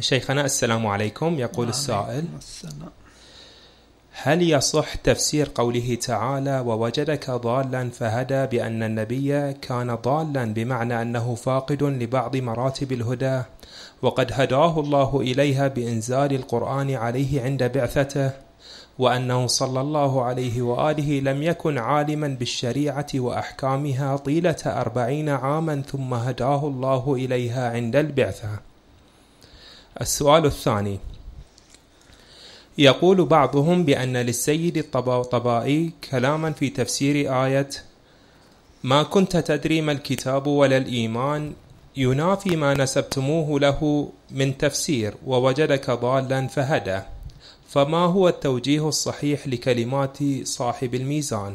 شيخنا السلام عليكم. يقول السائل السلام. هل يصح تفسير قوله تعالى ووجدك ضالا فهدى بأن النبي كان ضالا بمعنى أنه فاقد لبعض مراتب الهدى؟ وقد هداه الله إليها بإنزال القرآن عليه عند بعثته وأنه صلى الله عليه وآله لم يكن عالما بالشريعة وأحكامها طيلة أربعين عاما ثم هداه الله إليها عند البعثة. السؤال الثاني. يقول بعضهم بأن للسيد الطباطبائي كلاما في تفسير آية ما كنت تدري ما الكتاب ولا الإيمان ينافي ما نسبتموه له من تفسير ووجدك ضالا فهدى فما هو التوجيه الصحيح لكلمات صاحب الميزان؟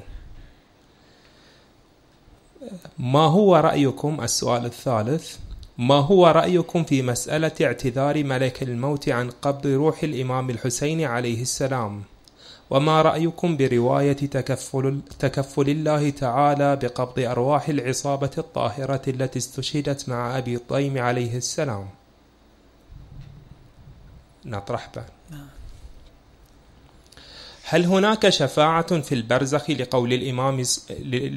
ما هو رأيكم السؤال الثالث؟ ما هو رأيكم في مسألة اعتذار ملك الموت عن قبض روح الإمام الحسين عليه السلام؟ وما رأيكم برواية تكفل, تكفل الله تعالى بقبض أرواح العصابة الطاهرة التي استشهدت مع أبي الطيم عليه السلام؟ نطرح بعد. هل هناك شفاعة في البرزخ لقول الإمام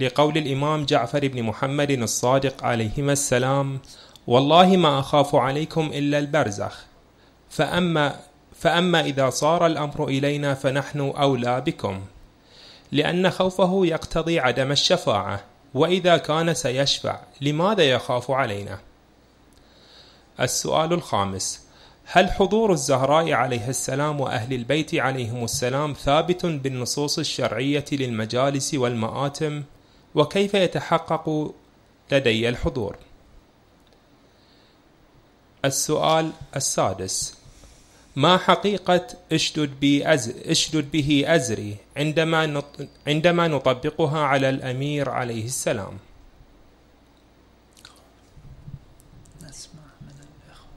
لقول الإمام جعفر بن محمد الصادق عليهما السلام والله ما أخاف عليكم إلا البرزخ. فأما فأما إذا صار الأمر إلينا فنحن أولى بكم لأن خوفه يقتضي عدم الشفاعة وإذا كان سيشفع لماذا يخاف علينا؟ السؤال الخامس هل حضور الزهراء عليه السلام وأهل البيت عليهم السلام ثابت بالنصوص الشرعية للمجالس والمآتم؟ وكيف يتحقق لدي الحضور؟ السؤال السادس. ما حقيقة اشدد, بي أز اشدد به أزري عندما, عندما نطبقها على الأمير عليه السلام نسمع من الإخوة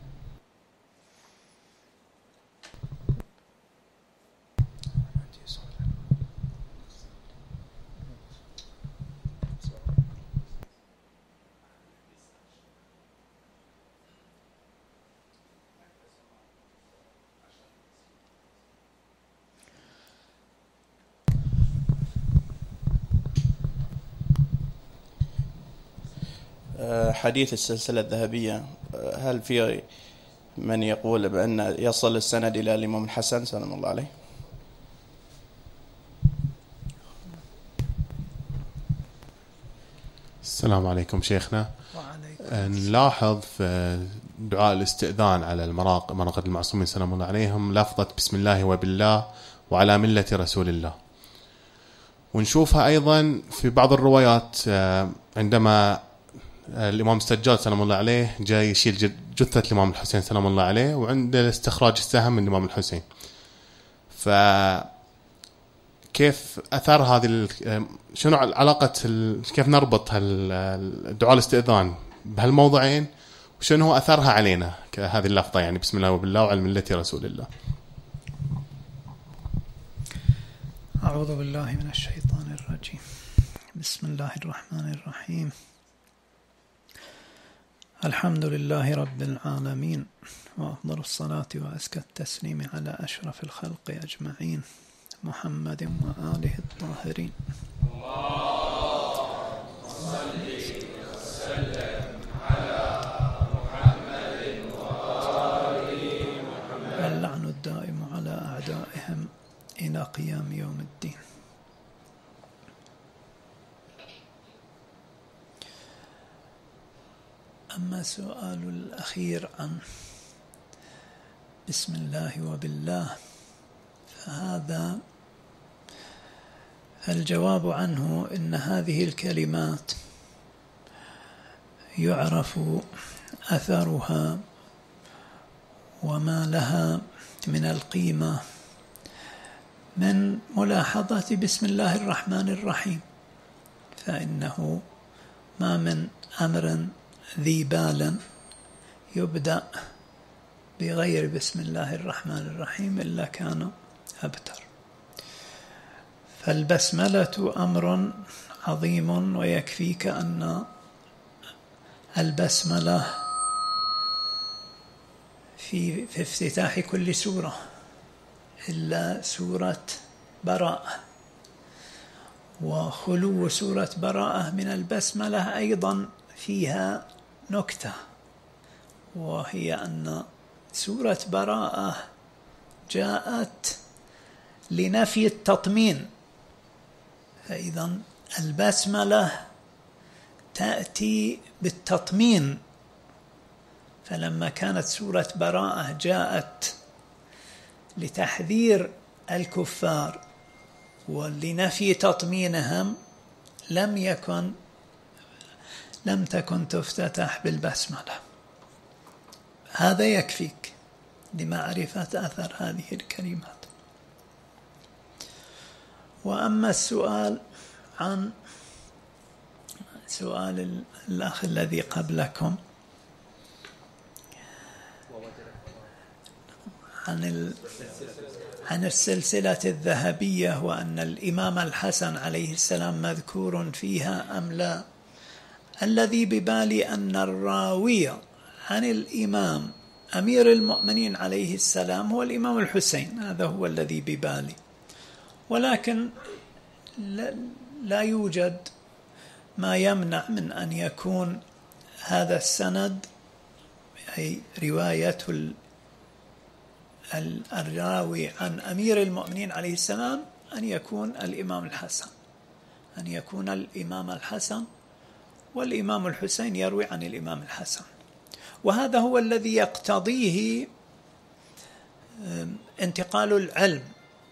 آه، حديث السلسلة الذهبية هل في من يقول بأن يصل السند إلى الإمام الحسن سلام الله عليه؟ السلام عليكم شيخنا. وعليكم نلاحظ في دعاء الاستئذان على المراق مرقد المعصومين سلام الله عليهم لفظة بسم الله وبالله وعلى ملة رسول الله. ونشوفها أيضا في بعض الروايات آه، عندما الإمام السجاد سلام الله عليه جاي يشيل جثة الإمام الحسين سلام الله عليه وعند استخراج السهم من الإمام الحسين. ف كيف أثار هذه شنو علاقة كيف نربط الدعاء الاستئذان بهالموضعين وشنو هو أثرها علينا هذه اللفظة يعني بسم الله وبالله وعلى ملة رسول الله. أعوذ بالله من الشيطان الرجيم. بسم الله الرحمن الرحيم. الحمد لله رب العالمين وأفضل الصلاة وأزكى التسليم على أشرف الخلق أجمعين محمد وآله الطاهرين. اللعن الدائم على أعدائهم إلى قيام يوم الدين. أما سؤال الأخير عن بسم الله وبالله فهذا الجواب عنه إن هذه الكلمات يعرف أثرها وما لها من القيمة من ملاحظة بسم الله الرحمن الرحيم فإنه ما من أمر ذي بال يبدأ بغير بسم الله الرحمن الرحيم إلا كان أبتر. فالبسملة أمر عظيم ويكفيك أن البسملة في في افتتاح كل سورة إلا سورة براءة. وخلو سورة براءة من البسملة أيضا فيها نكتة وهي أن سورة براءة جاءت لنفي التطمين. فإذا البسملة تأتي بالتطمين. فلما كانت سورة براءة جاءت لتحذير الكفار ولنفي تطمينهم لم يكن لم تكن تفتتح بالبسملة. هذا يكفيك لمعرفة أثر هذه الكلمات. وأما السؤال عن سؤال الأخ الذي قبلكم عن عن السلسلة الذهبية وأن الإمام الحسن عليه السلام مذكور فيها أم لا. الذي ببالي أن الراوي عن الإمام أمير المؤمنين عليه السلام هو الإمام الحسين هذا هو الذي ببالي. ولكن لا يوجد ما يمنع من أن يكون هذا السند أي رواية الراوي عن أمير المؤمنين عليه السلام أن يكون الإمام الحسن. أن يكون الإمام الحسن والإمام الحسين يروي عن الإمام الحسن. وهذا هو الذي يقتضيه انتقال العلم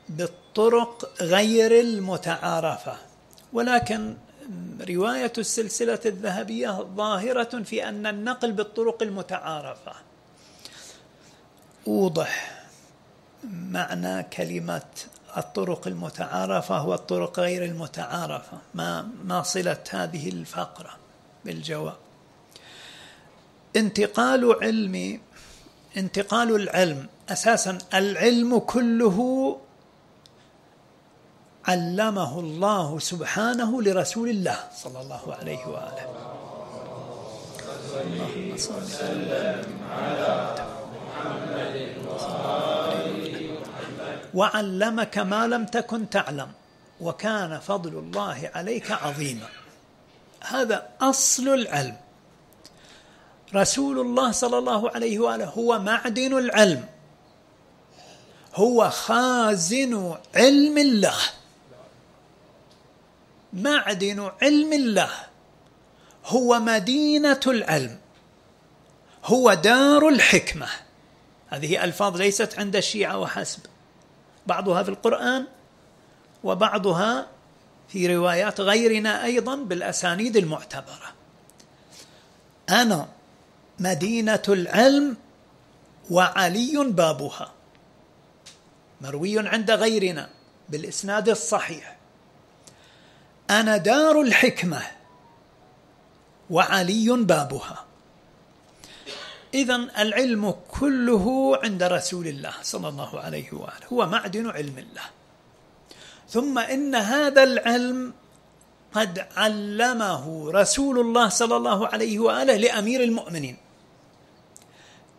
بالطرق غير المتعارفة. ولكن رواية السلسلة الذهبية ظاهرة في أن النقل بالطرق المتعارفة أوضح معنى كلمة الطرق المتعارفة هو الطرق غير المتعارفة. ما ما صلة هذه الفقرة؟ بالجواب. انتقال علم انتقال العلم أساسا العلم كله علمه الله سبحانه لرسول الله صلى الله عليه وآله. اللهم صل على محمد. وعلمك ما لم تكن تعلم وكان فضل الله عليك عظيما. هذا أصل العلم. رسول الله صلى الله عليه وآله هو معدن العلم. هو خازن علم الله. معدن علم الله. هو مدينة العلم. هو دار الحكمة. هذه ألفاظ ليست عند الشيعة وحسب. بعضها في القرآن وبعضها في روايات غيرنا أيضا بالأسانيد المعتبرة. أنا مدينة العلم وعلي بابها. مروي عند غيرنا بالإسناد الصحيح. أنا دار الحكمة وعلي بابها. إذا العلم كله عند رسول الله صلى الله عليه وآله. هو معدن علم الله. ثم إن هذا العلم قد علمه رسول الله صلى الله عليه وآله لأمير المؤمنين.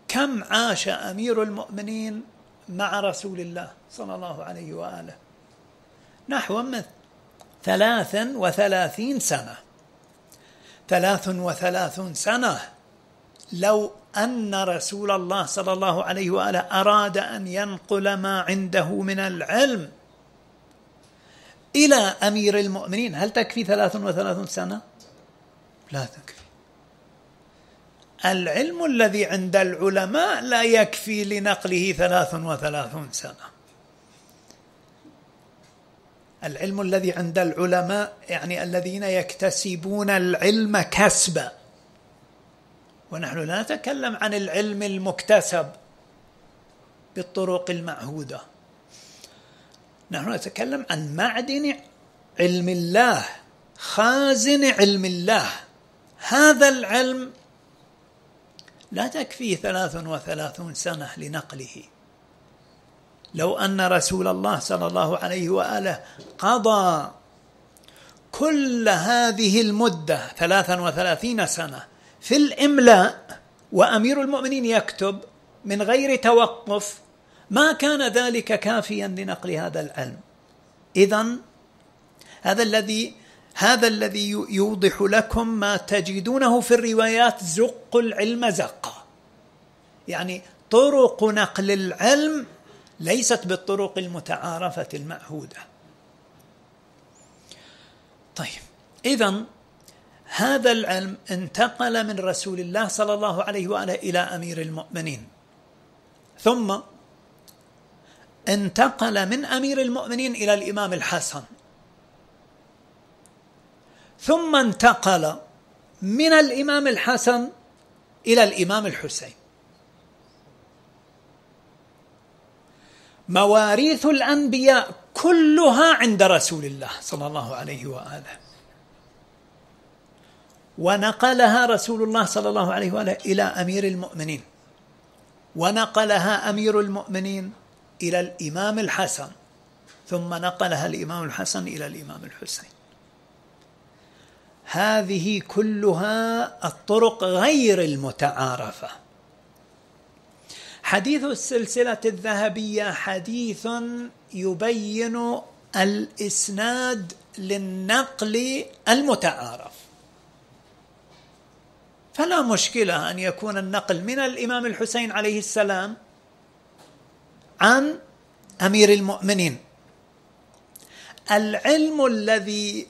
كم عاش أمير المؤمنين مع رسول الله صلى الله عليه وآله؟ نحو من؟ ثلاث وثلاثين سنة. ثلاث وثلاثون سنة. لو أن رسول الله صلى الله عليه وآله أراد أن ينقل ما عنده من العلم إلى أمير المؤمنين. هل تكفي ثلاث وثلاثون سنة؟ لا تكفي. العلم الذي عند العلماء لا يكفي لنقله ثلاث وثلاثون سنة. العلم الذي عند العلماء يعني الذين يكتسبون العلم كسبا. ونحن لا نتكلم عن العلم المكتسب بالطرق المعهودة. نحن نتكلم عن معدن علم الله خازن علم الله. هذا العلم لا تكفيه ثلاث وثلاثون سنة لنقله. لو أن رسول الله صلى الله عليه وآله قضى كل هذه المدة ثلاثا وثلاثين سنة في الإملاء وأمير المؤمنين يكتب من غير توقف ما كان ذلك كافيا لنقل هذا العلم. اذا هذا الذي هذا الذي يوضح لكم ما تجدونه في الروايات زق العلم زقا يعني طرق نقل العلم ليست بالطرق المتعارفة المعهودة. طيب إذا هذا العلم انتقل من رسول الله صلى الله عليه وآله إلى أمير المؤمنين. ثم انتقل من أمير المؤمنين إلى الإمام الحسن. ثم انتقل من الإمام الحسن إلى الإمام الحسين. مواريث الأنبياء كلها عند رسول الله صلى الله عليه وآله. ونقلها رسول الله صلى الله عليه وآله إلى أمير المؤمنين. ونقلها أمير المؤمنين إلى الإمام الحسن ثم نقلها الإمام الحسن إلى الإمام الحسين. هذه كلها الطرق غير المتعارفة. حديث السلسلة الذهبية حديث يبين الإسناد للنقل المتعارف. فلا مشكلة أن يكون النقل من الإمام الحسين عليه السلام عن أمير المؤمنين. العلم الذي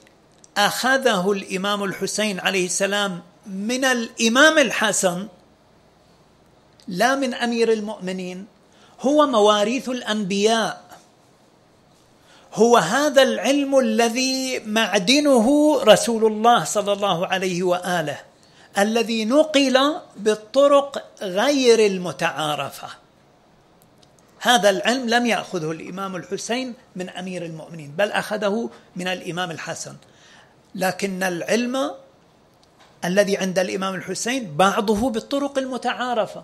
أخذه الإمام الحسين عليه السلام من الإمام الحسن لا من أمير المؤمنين هو مواريث الأنبياء. هو هذا العلم الذي معدنه رسول الله صلى الله عليه وآله الذي نقل بالطرق غير المتعارفة. هذا العلم لم يأخذه الإمام الحسين من أمير المؤمنين بل أخذه من الإمام الحسن. لكن العلم الذي عند الإمام الحسين بعضه بالطرق المتعارفة.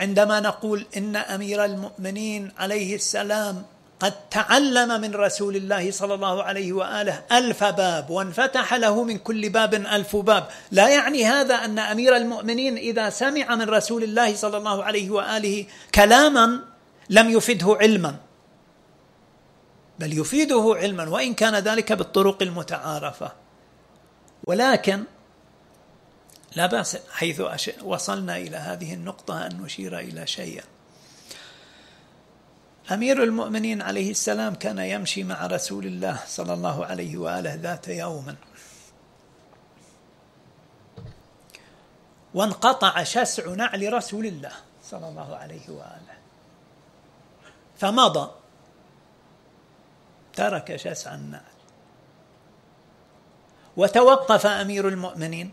عندما نقول إن أمير المؤمنين عليه السلام قد تعلم من رسول الله صلى الله عليه وآله ألف باب وانفتح له من كل باب ألف باب، لا يعني هذا أن أمير المؤمنين إذا سمع من رسول الله صلى الله عليه وآله كلاما لم يفده علما. بل يفيده علما وإن كان ذلك بالطرق المتعارفة. ولكن لا بأس حيث وصلنا إلى هذه النقطة أن نشير إلى شيء. أمير المؤمنين عليه السلام كان يمشي مع رسول الله صلى الله عليه وآله ذات يوم. وانقطع شسع نعل رسول الله صلى الله عليه وآله. فمضى. ترك شسع النعل. وتوقف أمير المؤمنين.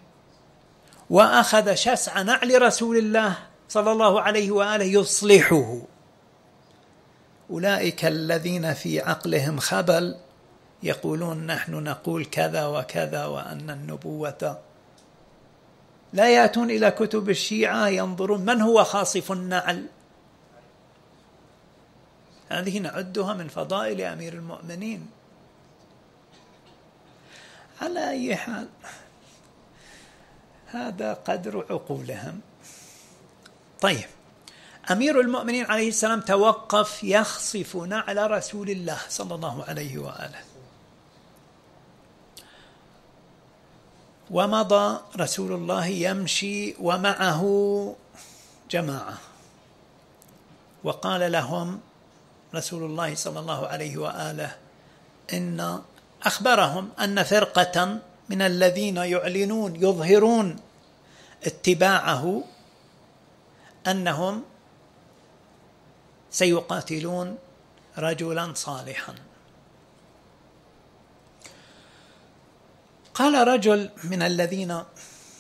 وأخذ شسع نعل رسول الله صلى الله عليه وآله يصلحه. أولئك الذين في عقلهم خبل يقولون نحن نقول كذا وكذا وأن النبوة لا يأتون إلى كتب الشيعة ينظرون من هو خاصف النعل؟ هذه نعدها من فضائل أمير المؤمنين. على أي حال هذا قدر عقولهم. طيب أمير المؤمنين عليه السلام توقف يخصف نعل رسول الله صلى الله عليه وآله. ومضى رسول الله يمشي ومعه جماعة. وقال لهم رسول الله صلى الله عليه وآله إن أخبرهم أن فرقة من الذين يعلنون يظهرون اتباعه أنهم سيقاتلون رجلا صالحا. قال رجل من الذين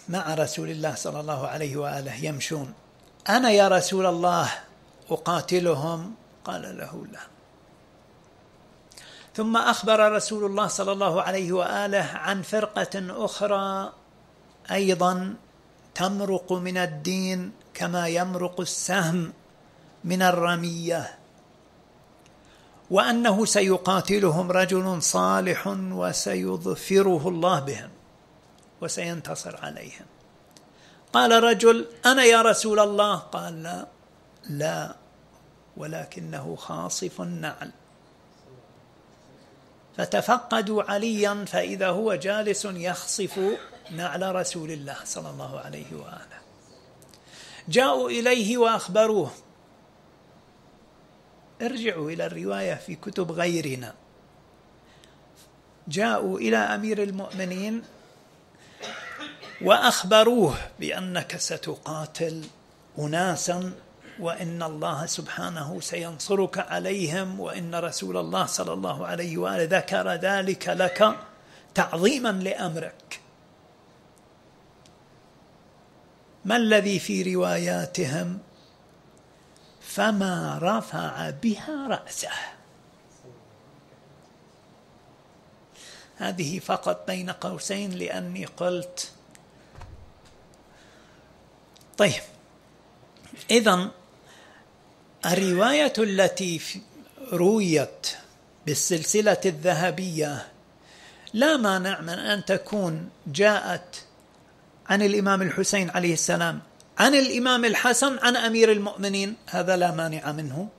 مع رسول الله صلى الله عليه وآله يمشون أنا يا رسول الله أقاتلهم؟ قال له لا. ثم أخبر رسول الله صلى الله عليه وآله عن فرقة أخرى أيضا تمرق من الدين كما يمرق السهم. من الرمية. وأنه سيقاتلهم رجل صالح وسيظفره الله بهم وسينتصر عليهم. قال رجل أنا يا رسول الله؟ قال لا لا ولكنه خاصف النعل. فتفقدوا عليا فإذا هو جالس يخصف نعل رسول الله صلى الله عليه وآله. جاءوا إليه وأخبروه ارجعوا إلى الرواية في كتب غيرنا. جاءوا إلى أمير المؤمنين وأخبروه بأنك ستقاتل أناسا وإن الله سبحانه سينصرك عليهم وإن رسول الله صلى الله عليه وآله ذكر ذلك لك تعظيما لأمرك. ما الذي في رواياتهم؟ فما رفع بها رأسه. هذه فقط بين قوسين لأني قلت. طيب. إذا الرواية التي رويت بالسلسلة الذهبية لا مانع من أن تكون جاءت عن الإمام الحسين عليه السلام عن الإمام الحسن عن أمير المؤمنين هذا لا مانع منه.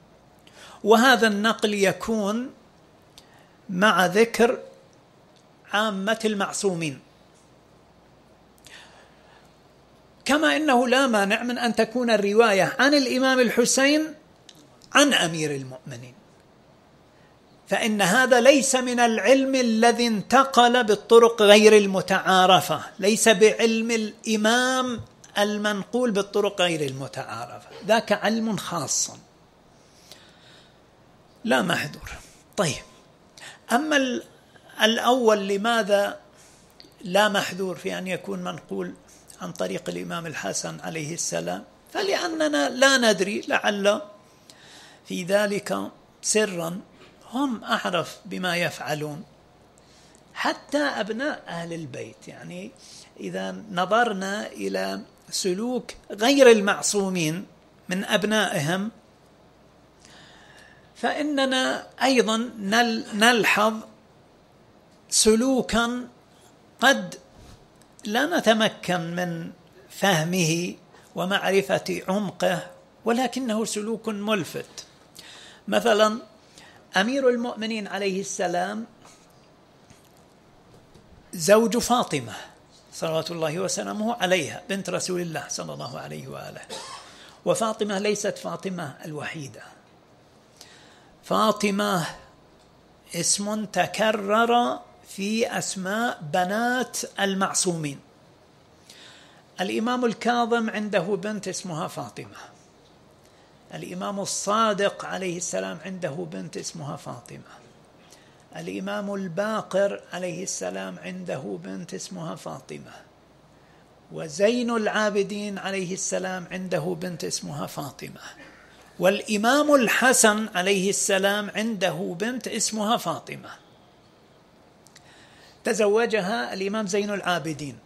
وهذا النقل يكون مع ذكر عامة المعصومين. كما إنه لا مانع من أن تكون الرواية عن الإمام الحسين عن أمير المؤمنين. فإن هذا ليس من العلم الذي انتقل بالطرق غير المتعارفة ليس بعلم الإمام المنقول بالطرق غير المتعارفه ذاك علم خاص. لا محذور. طيب. أما الأول لماذا لا محذور في أن يكون منقول عن طريق الإمام الحسن عليه السلام؟ فلأننا لا ندري لعل في ذلك سرا هم أعرف بما يفعلون. حتى أبناء أهل البيت. يعني إذا نظرنا إلى سلوك غير المعصومين من أبنائهم فإننا أيضا نلحظ سلوكا قد لا نتمكن من فهمه ومعرفة عمقه ولكنه سلوك ملفت. مثلا أمير المؤمنين عليه السلام زوج فاطمة. صلوات الله وسلامه عليها بنت رسول الله صلى الله عليه وآله. وفاطمة ليست فاطمة الوحيدة. فاطمة اسم تكرر في أسماء بنات المعصومين. الإمام الكاظم عنده بنت اسمها فاطمة. الإمام الصادق عليه السلام عنده بنت اسمها فاطمة. الإمام الباقر عليه السلام عنده بنت اسمها فاطمة وزين العابدين عليه السلام عنده بنت اسمها فاطمة والإمام الحسن عليه السلام عنده بنت اسمها فاطمة. تزوجها الإمام زين العابدين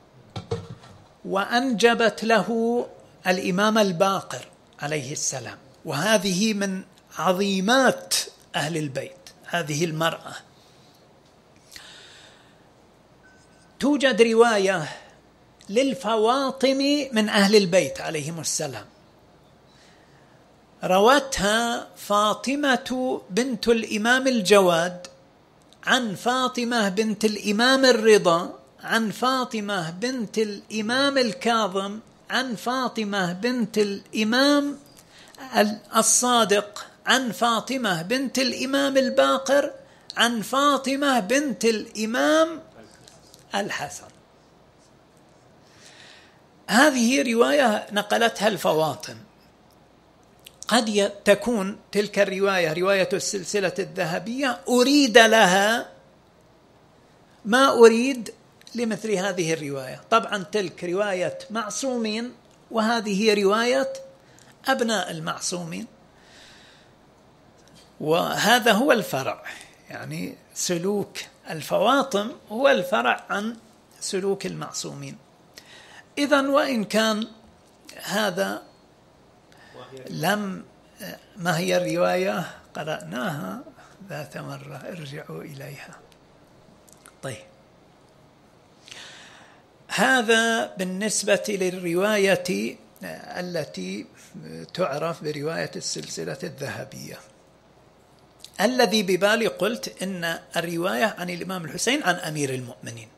وأنجبت له الإمام الباقر عليه السلام. وهذه من عظيمات أهل البيت هذه المرأة. توجد رواية للفواطم من أهل البيت عليهم السلام. روتها فاطمة بنت الإمام الجواد عن فاطمة بنت الإمام الرضا عن فاطمة بنت الإمام الكاظم عن فاطمة بنت الإمام الصادق عن فاطمة بنت الإمام الباقر عن فاطمة بنت الإمام الحسن. هذه رواية نقلتها الفواطم. قد تكون تلك الرواية رواية السلسلة الذهبية أريد لها ما أريد لمثل هذه الرواية. طبعا تلك رواية معصومين وهذه رواية أبناء المعصومين. وهذا هو الفرع يعني سلوك الفواطم هو الفرع عن سلوك المعصومين. إذا وإن كان هذا لم ما هي الرواية؟ قرأناها ذات مرة ارجعوا إليها. طيب. هذا بالنسبة للرواية التي تعرف برواية السلسلة الذهبية. الذي ببالي قلت إن الرواية عن الإمام الحسين عن أمير المؤمنين.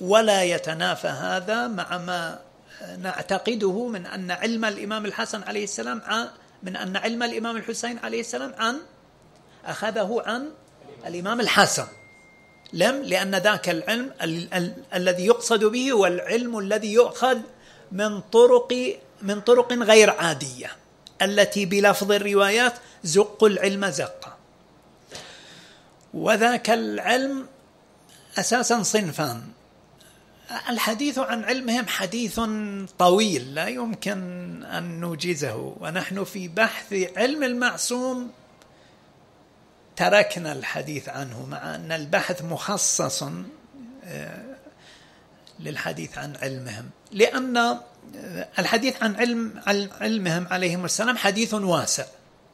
ولا يتنافى هذا مع ما نعتقده من أن علم الإمام الحسن عليه السلام عن من أن علم الإمام الحسين عليه السلام عن أخذه عن الإمام الحسن. لم لأن ذاك العلم ال ال الذي يقصد به هو العلم الذي يؤخذ من طرق من طرق غير عادية التي بلفظ الروايات زق العلم زقا. وذاك العلم أساسا صنفان الحديث عن علمهم حديث طويل لا يمكن أن نوجزه. ونحن في بحث علم المعصوم تركنا الحديث عنه مع أن البحث مخصص آه، للحديث عن علمهم. لأن آه، الحديث عن علم علمهم عليهم السلام حديث واسع.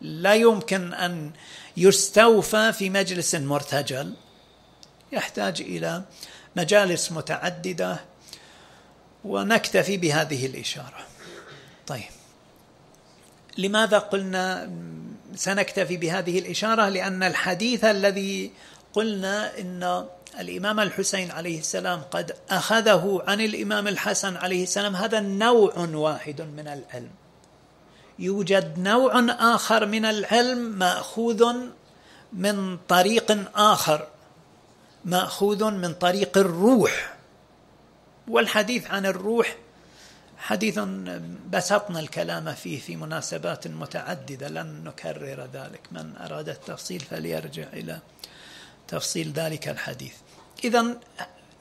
لا يمكن أن يستوفى في مجلس مرتجل يحتاج إلى مجالس متعددة ونكتفي بهذه الإشارة. طيب. لماذا قلنا سنكتفي بهذه الإشارة؟ لأن الحديث الذي قلنا إن الإمام الحسين عليه السلام قد أخذه عن الإمام الحسن عليه السلام هذا نوع واحد من العلم. يوجد نوع آخر من العلم مأخوذ من طريق آخر مأخوذ من طريق الروح. والحديث عن الروح حديث بسطنا الكلام فيه في مناسبات متعددة لن نكرر ذلك. من أراد التفصيل فليرجع إلى تفصيل ذلك الحديث. اذا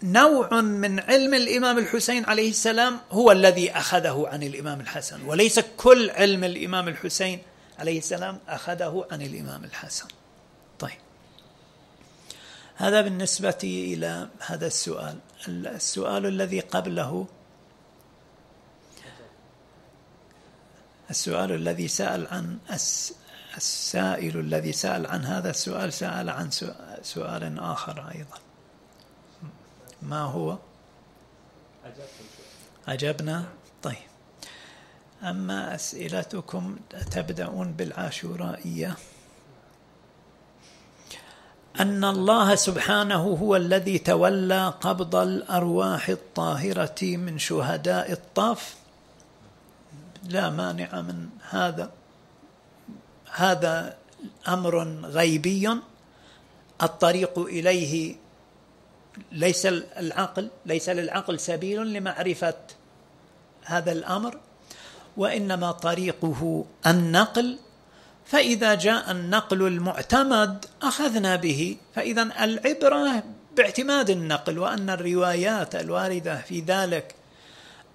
نوع من علم الإمام الحسين عليه السلام هو الذي أخذه عن الإمام الحسن وليس كل علم الإمام الحسين عليه السلام أخذه عن الإمام الحسن. طيب. هذا بالنسبة إلى هذا السؤال. السؤال الذي قبله. السؤال الذي سأل عن السائل الذي سأل عن هذا السؤال سأل عن سؤال آخر أيضا. ما هو؟ أجبنا. طيب. أما أسئلتكم تبدأون بالعاشورائية. أن الله سبحانه هو الذي تولى قبض الأرواح الطاهرة من شهداء الطاف. لا مانع من هذا. هذا أمر غيبي. الطريق إليه ليس العقل ليس للعقل سبيل لمعرفة هذا الأمر وإنما طريقه النقل. فإذا جاء النقل المعتمد أخذنا به. فإذا العبرة باعتماد النقل وأن الروايات الواردة في ذلك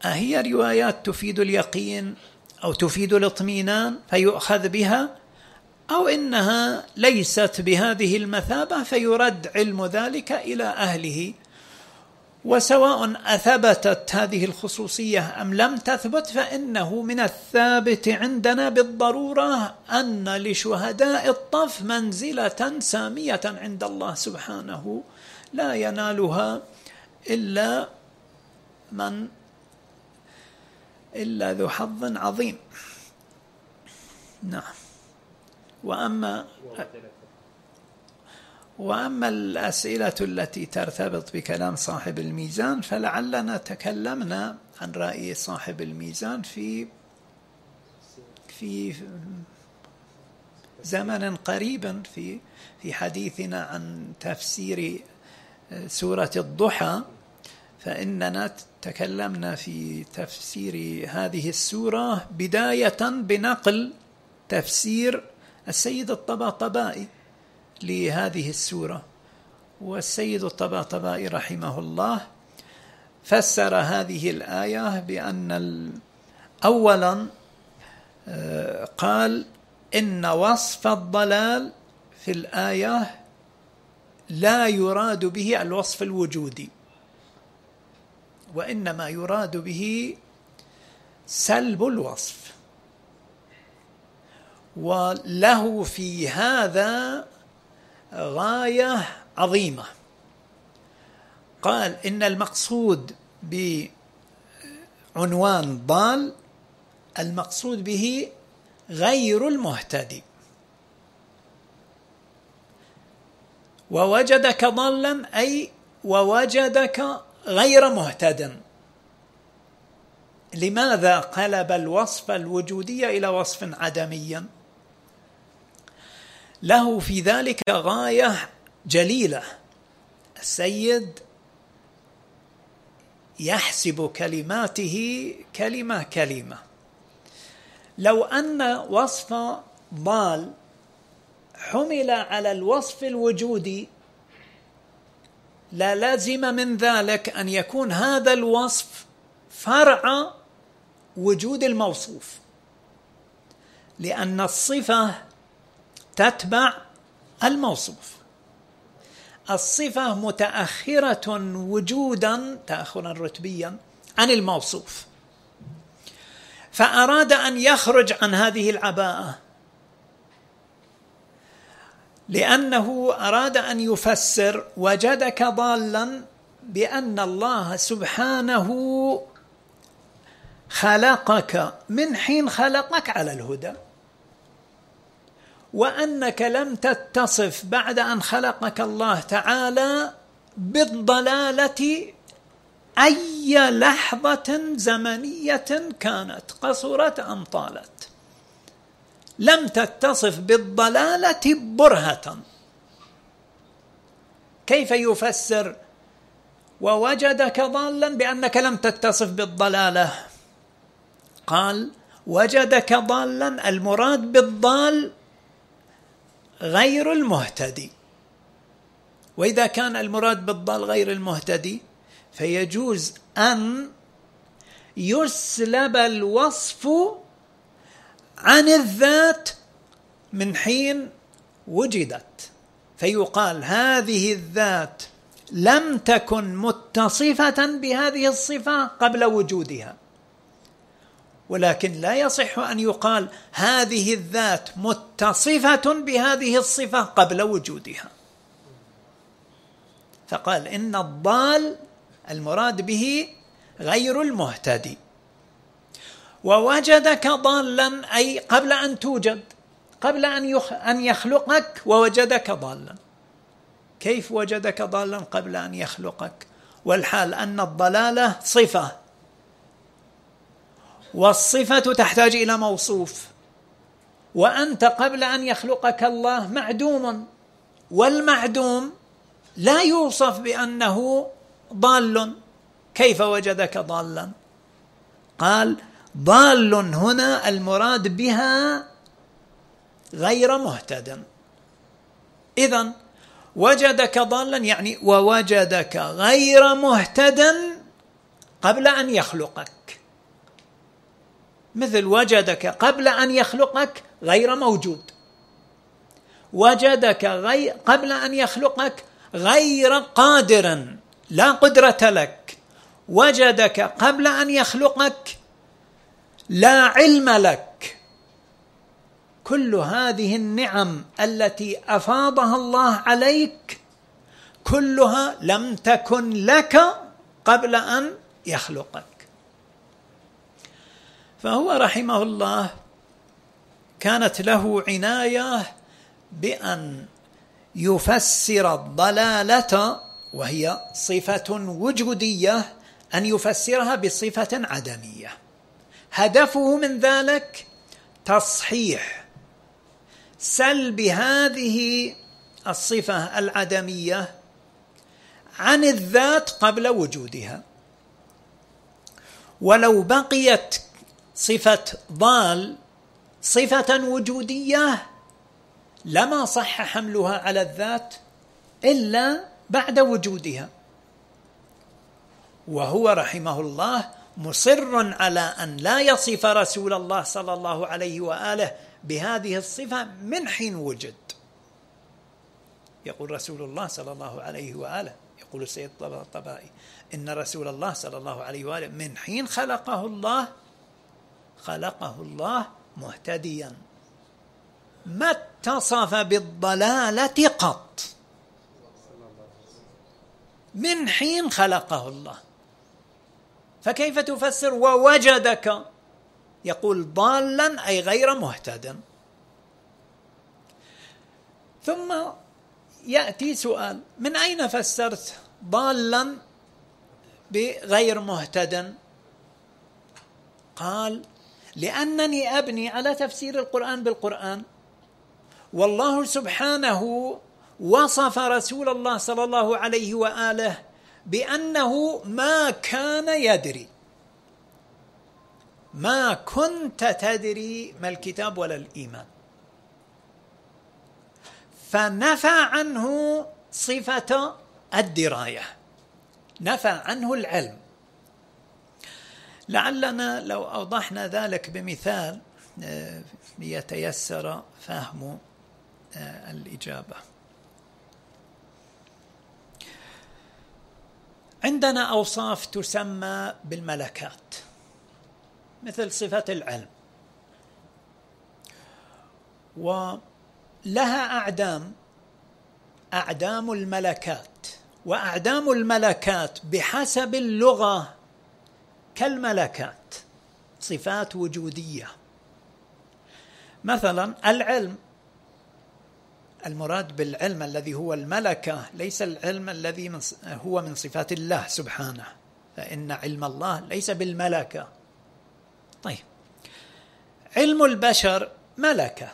أهي روايات تفيد اليقين أو تفيد الاطمئنان؟ فيؤخذ بها أو إنها ليست بهذه المثابة فيرد علم ذلك إلى أهله. وسواء أثبتت هذه الخصوصية أم لم تثبت فإنه من الثابت عندنا بالضرورة أن لشهداء الطف منزلة سامية عند الله سبحانه لا ينالها إلا من إلا ذو حظ عظيم. نعم. وأما وأما الأسئلة التي ترتبط بكلام صاحب الميزان فلعلنا تكلمنا عن رأي صاحب الميزان في في زمن قريب في في حديثنا عن تفسير سورة الضحى. فإننا تكلمنا في تفسير هذه السورة بداية بنقل تفسير السيد الطباطبائي لهذه السورة. والسيد الطباطبائي رحمه الله فسر هذه الآية بأن أولا آه، قال إن وصف الضلال في الآية لا يراد به الوصف الوجودي وإنما يراد به سلب الوصف. وله في هذا غاية عظيمة. قال إن المقصود بعنوان ضال المقصود به غير المهتدي. ووجدك ضالا أي ووجدك غير مهتد. لماذا قلب الوصف الوجودي إلى وصف عدمي له في ذلك غاية جليلة. السيد يحسب كلماته كلمة كلمة. لو أن وصف ضال حمل على الوصف الوجودي لا لازم من ذلك أن يكون هذا الوصف فرع وجود الموصوف لأن الصفة تتبع الموصوف. الصفة متأخرة وجودا تأخرا رتبيا عن الموصوف. فأراد أن يخرج عن هذه العباءة. لأنه أراد أن يفسر وجدك ضالا بأن الله سبحانه خلقك من حين خلقك على الهدى. وأنك لم تتصف بعد أن خلقك الله تعالى بالضلالة أي لحظة زمنية كانت قصرت أم طالت. لم تتصف بالضلالة برهة. كيف يفسر؟ ووجدك ضالا بأنك لم تتصف بالضلالة. قال وجدك ضالا المراد بالضال غير المهتدي. وإذا كان المراد بالضال غير المهتدي فيجوز أن يسلب الوصف عن الذات من حين وجدت. فيقال هذه الذات لم تكن متصفة بهذه الصفة قبل وجودها. ولكن لا يصح أن يقال هذه الذات متصفة بهذه الصفة قبل وجودها. فقال إن الضال المراد به غير المهتدي. ووجدك ضالا أي قبل أن توجد قبل أن أن يخلقك ووجدك ضالا. كيف وجدك ضالا قبل أن يخلقك؟ والحال أن الضلالة صفة والصفة تحتاج إلى موصوف. وأنت قبل أن يخلقك الله معدوم. والمعدوم لا يوصف بأنه ضال. كيف وجدك ضالا؟ قال ضال هنا المراد بها غير مهتد إذا وجدك ضالا يعني ووجدك غير مهتدا قبل أن يخلقك. مثل وجدك قبل أن يخلقك غير موجود. وجدك غير قبل أن يخلقك غير قادر لا قدرة لك. وجدك قبل أن يخلقك لا علم لك. كل هذه النعم التي أفاضها الله عليك كلها لم تكن لك قبل أن يخلقك. فهو رحمه الله كانت له عناية بأن يفسر الضلالة وهي صفة وجودية أن يفسرها بصفة عدمية. هدفه من ذلك تصحيح سلب هذه الصفة العدمية عن الذات قبل وجودها. ولو بقيت صفة ضال صفة وجودية لما صح حملها على الذات إلا بعد وجودها. وهو رحمه الله مصر على أن لا يصف رسول الله صلى الله عليه وآله بهذه الصفة من حين وجد. يقول رسول الله صلى الله عليه وآله يقول السيد الطبائي إن رسول الله صلى الله عليه وآله من حين خلقه الله خلقه الله مهتديا. ما اتصف بالضلالة قط. من حين خلقه الله. فكيف تفسر ووجدك؟ يقول ضالا أي غير مهتد. ثم يأتي سؤال من أين فسرت ضالا بغير مهتد؟ قال لأنني أبني على تفسير القرآن بالقرآن. والله سبحانه وصف رسول الله صلى الله عليه وآله بأنه ما كان يدري. ما كنت تدري ما الكتاب ولا الإيمان. فنفى عنه صفة الدراية. نفى عنه العلم. لعلنا لو أوضحنا ذلك بمثال آه، ليتيسر فهم آه، الإجابة. عندنا أوصاف تسمى بالملكات مثل صفة العلم. ولها أعدام أعدام الملكات. وأعدام الملكات بحسب اللغة كالملكات صفات وجودية. مثلا العلم. المراد بالعلم الذي هو الملكة ليس العلم الذي من هو من صفات الله سبحانه فإن علم الله ليس بالملكة. طيب. علم البشر ملكة.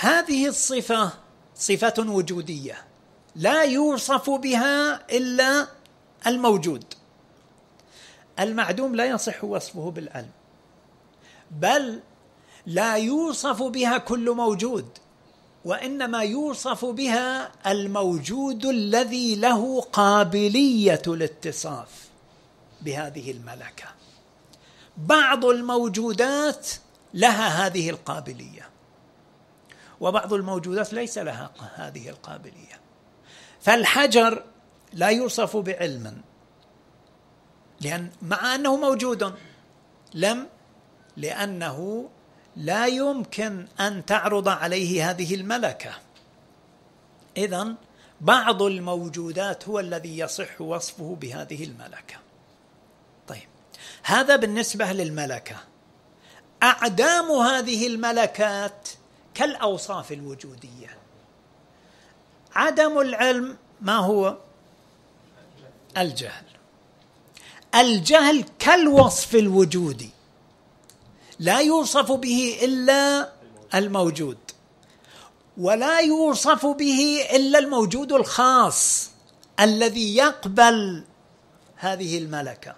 هذه الصفة صفة وجودية لا يوصف بها إلا الموجود. المعدوم لا يصح وصفه بالعلم بل لا يوصف بها كل موجود وإنما يوصف بها الموجود الذي له قابلية الاتصاف بهذه الملكة. بعض الموجودات لها هذه القابلية وبعض الموجودات ليس لها هذه القابلية. فالحجر لا يوصف بعلم لأن مع أنه موجود. لم لأنه لا يمكن أن تعرض عليه هذه الملكة. اذا بعض الموجودات هو الذي يصح وصفه بهذه الملكة. طيب هذا بالنسبة للملكة. أعدام هذه الملكات كالأوصاف الوجودية. عدم العلم ما هو؟ الجهل. الجهل كالوصف الوجودي لا يوصف به إلا الموجود. ولا يوصف به إلا الموجود الخاص الذي يقبل هذه الملكة.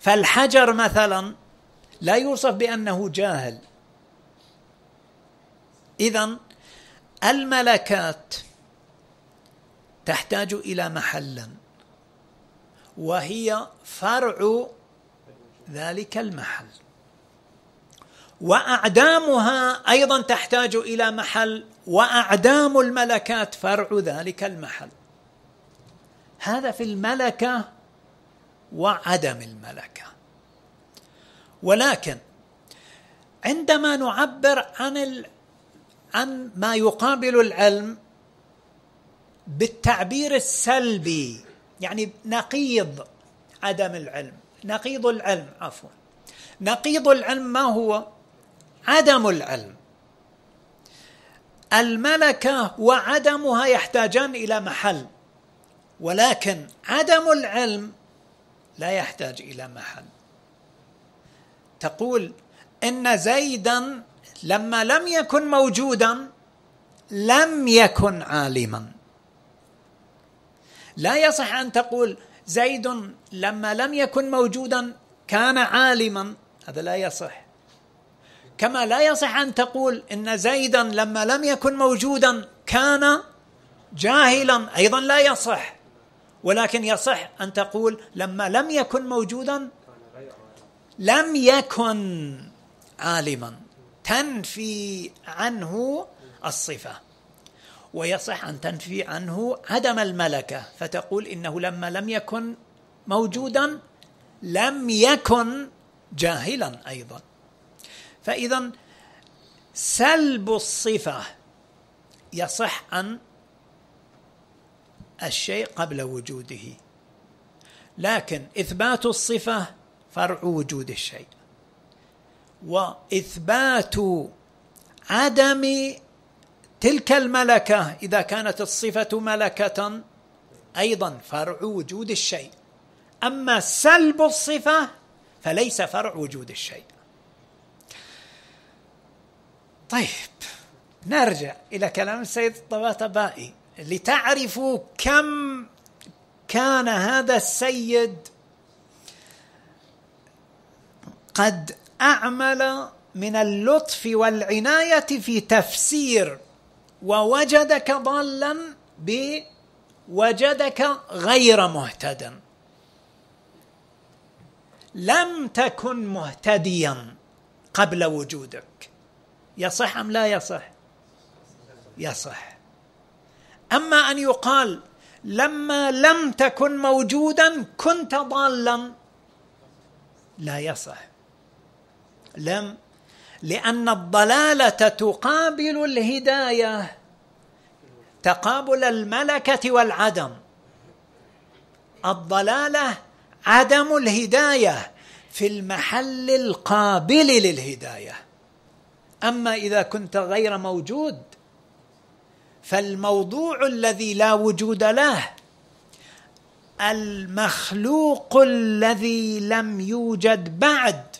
فالحجر مثلا لا يوصف بأنه جاهل. اذا الملكات تحتاج إلى محل وهي فرع ذلك المحل وأعدامها أيضا تحتاج إلى محل وأعدام الملكات فرع ذلك المحل هذا في الملكة وعدم الملكة ولكن عندما نعبر عن. عن ما يقابل العلم بالتعبير السلبي يعني نقيض عدم العلم. نقيض العلم عفوا. نقيض العلم ما هو؟ عدم العلم. الملكة وعدمها يحتاجان إلى محل ولكن عدم العلم لا يحتاج إلى محل. تقول إن زيدا لما لم يكن موجودا لم يكن عالما. لا يصح أن تقول زيد لما لم يكن موجودا كان عالما. هذا لا يصح. كما لا يصح أن تقول إن زيدا لما لم يكن موجودا كان جاهلا. أيضا لا يصح. ولكن يصح أن تقول لما لم يكن موجودا لم يكن عالما. تنفي عنه الصفة. ويصح أن تنفي عنه عدم الملكة فتقول إنه لما لم يكن موجودا لم يكن جاهلا أيضا. فإذا سلب الصفة يصح عن الشيء قبل وجوده لكن إثبات الصفة فرع وجود الشيء. وإثبات عدم تلك الملكة إذا كانت الصفة ملكة أيضا فرع وجود الشيء. أما سلب الصفة فليس فرع وجود الشيء. طيب نرجع إلى كلام السيد الطباطبائي. لتعرفوا كم كان هذا السيد قد أعمل من اللطف والعناية في تفسير ووجدك ضالا بوجدك غير مهتدى لم تكن مهتديا قبل وجودك. يصح أم لا يصح؟ يصح. أما أن يقال لما لم تكن موجودا كنت ضالا لا يصح. لم لأن الضلالة تقابل الهداية تقابل الملكة والعدم. الضلالة عدم الهداية في المحل القابل للهداية. أما إذا كنت غير موجود فالموضوع الذي لا وجود له المخلوق الذي لم يوجد بعد.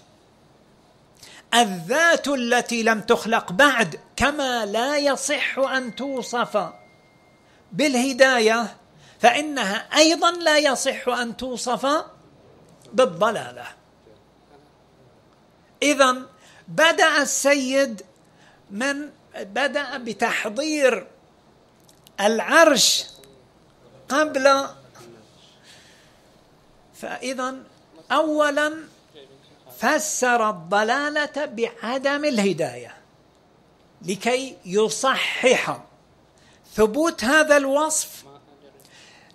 الذات التي لم تخلق بعد كما لا يصح أن توصف. بالهداية فإنها أيضا لا يصح أن توصف بالضلالة. اذا بدأ السيد من بدأ بتحضير العرش قبل. فاذا اولا فسر الضلالة بعدم الهداية لكي يصحح ثبوت هذا الوصف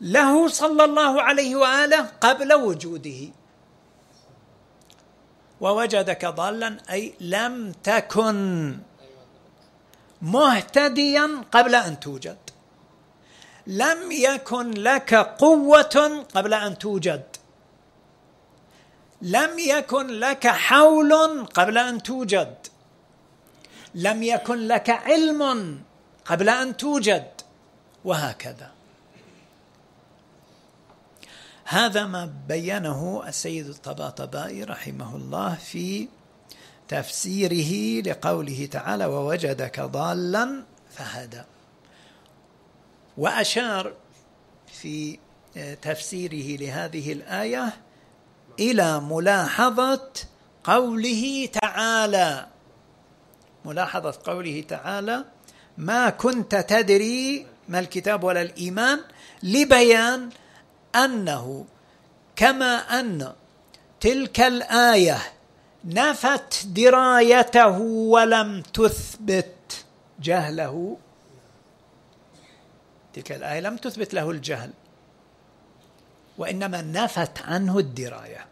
له صلى الله عليه وآله قبل وجوده. ووجدك ضالا أي لم تكن مهتديا قبل أن توجد. لم يكن لك قوة قبل أن توجد. لم يكن لك حول قبل أن توجد. لم يكن لك علم قبل أن توجد. وهكذا. هذا ما بينه السيد الطباطبائي رحمه الله في تفسيره لقوله تعالى ووجدك ضالا فهدى وأشار في تفسيره لهذه الآية إلى ملاحظة قوله تعالى. ملاحظة قوله تعالى. ما كنت تدري ما الكتاب ولا الإيمان لبيان أنه كما أن تلك الآية نفت درايته ولم تثبت جهله. تلك الآية لم تثبت له الجهل وإنما نفت عنه الدراية.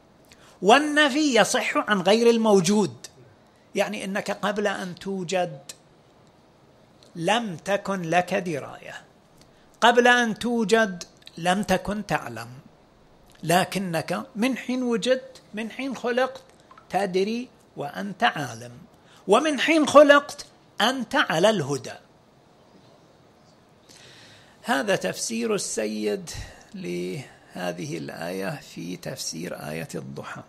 والنفي يصح عن غير الموجود. يعني إنك قبل أن توجد لم تكن لك دراية. قبل أن توجد لم تكن تعلم. لكنك من حين وجدت من حين خلقت تدري وأنت عالم. ومن حين خلقت أنت على الهدى. هذا تفسير السيد لهذه الآية في تفسير آية الضحى.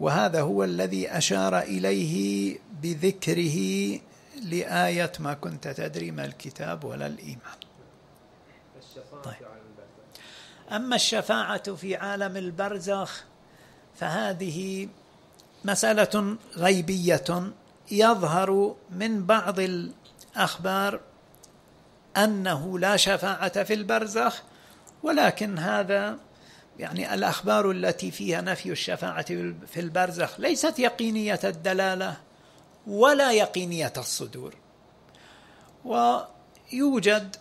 وهذا هو الذي أشار إليه بذكره لآية ما كنت تدري ما الكتاب ولا الإيمان. طيب. أما الشفاعة في عالم البرزخ فهذه مسألة غيبية يظهر من بعض الأخبار أنه لا شفاعة في البرزخ ولكن هذا يعني الأخبار التي فيها نفي الشفاعة في البرزخ ليست يقينية الدلالة ولا يقينية الصدور. ويوجد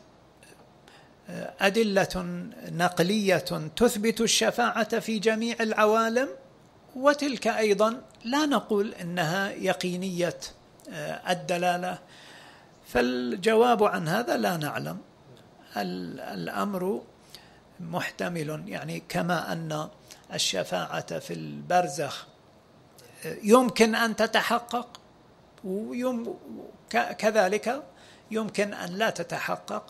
أدلة نقلية تثبت الشفاعة في جميع العوالم وتلك أيضا لا نقول إنها يقينية الدلالة. فالجواب عن هذا لا نعلم. الأمر محتمل يعني كما أن الشفاعة في البرزخ يمكن أن تتحقق وكذلك يمكن أن لا تتحقق.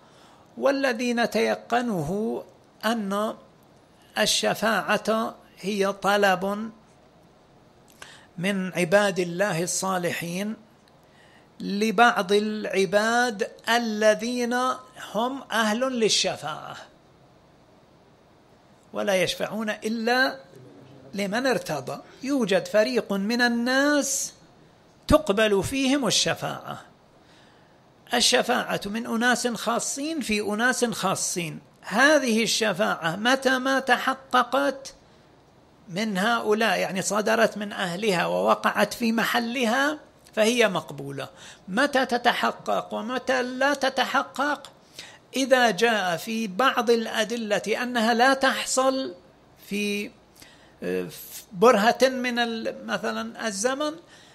والذي نتيقنه أن الشفاعة هي طلب من عباد الله الصالحين لبعض العباد الذين هم أهل للشفاعة. ولا يشفعون إلا لمن ارتضى. يوجد فريق من الناس تقبل فيهم الشفاعة. الشفاعة من أناس خاصين في أناس خاصين. هذه الشفاعة متى ما تحققت من هؤلاء يعني صدرت من أهلها ووقعت في محلها فهي مقبولة. متى تتحقق ومتى لا تتحقق؟ إذا جاء في بعض الأدلة أنها لا تحصل في برهة من مثلا الزمن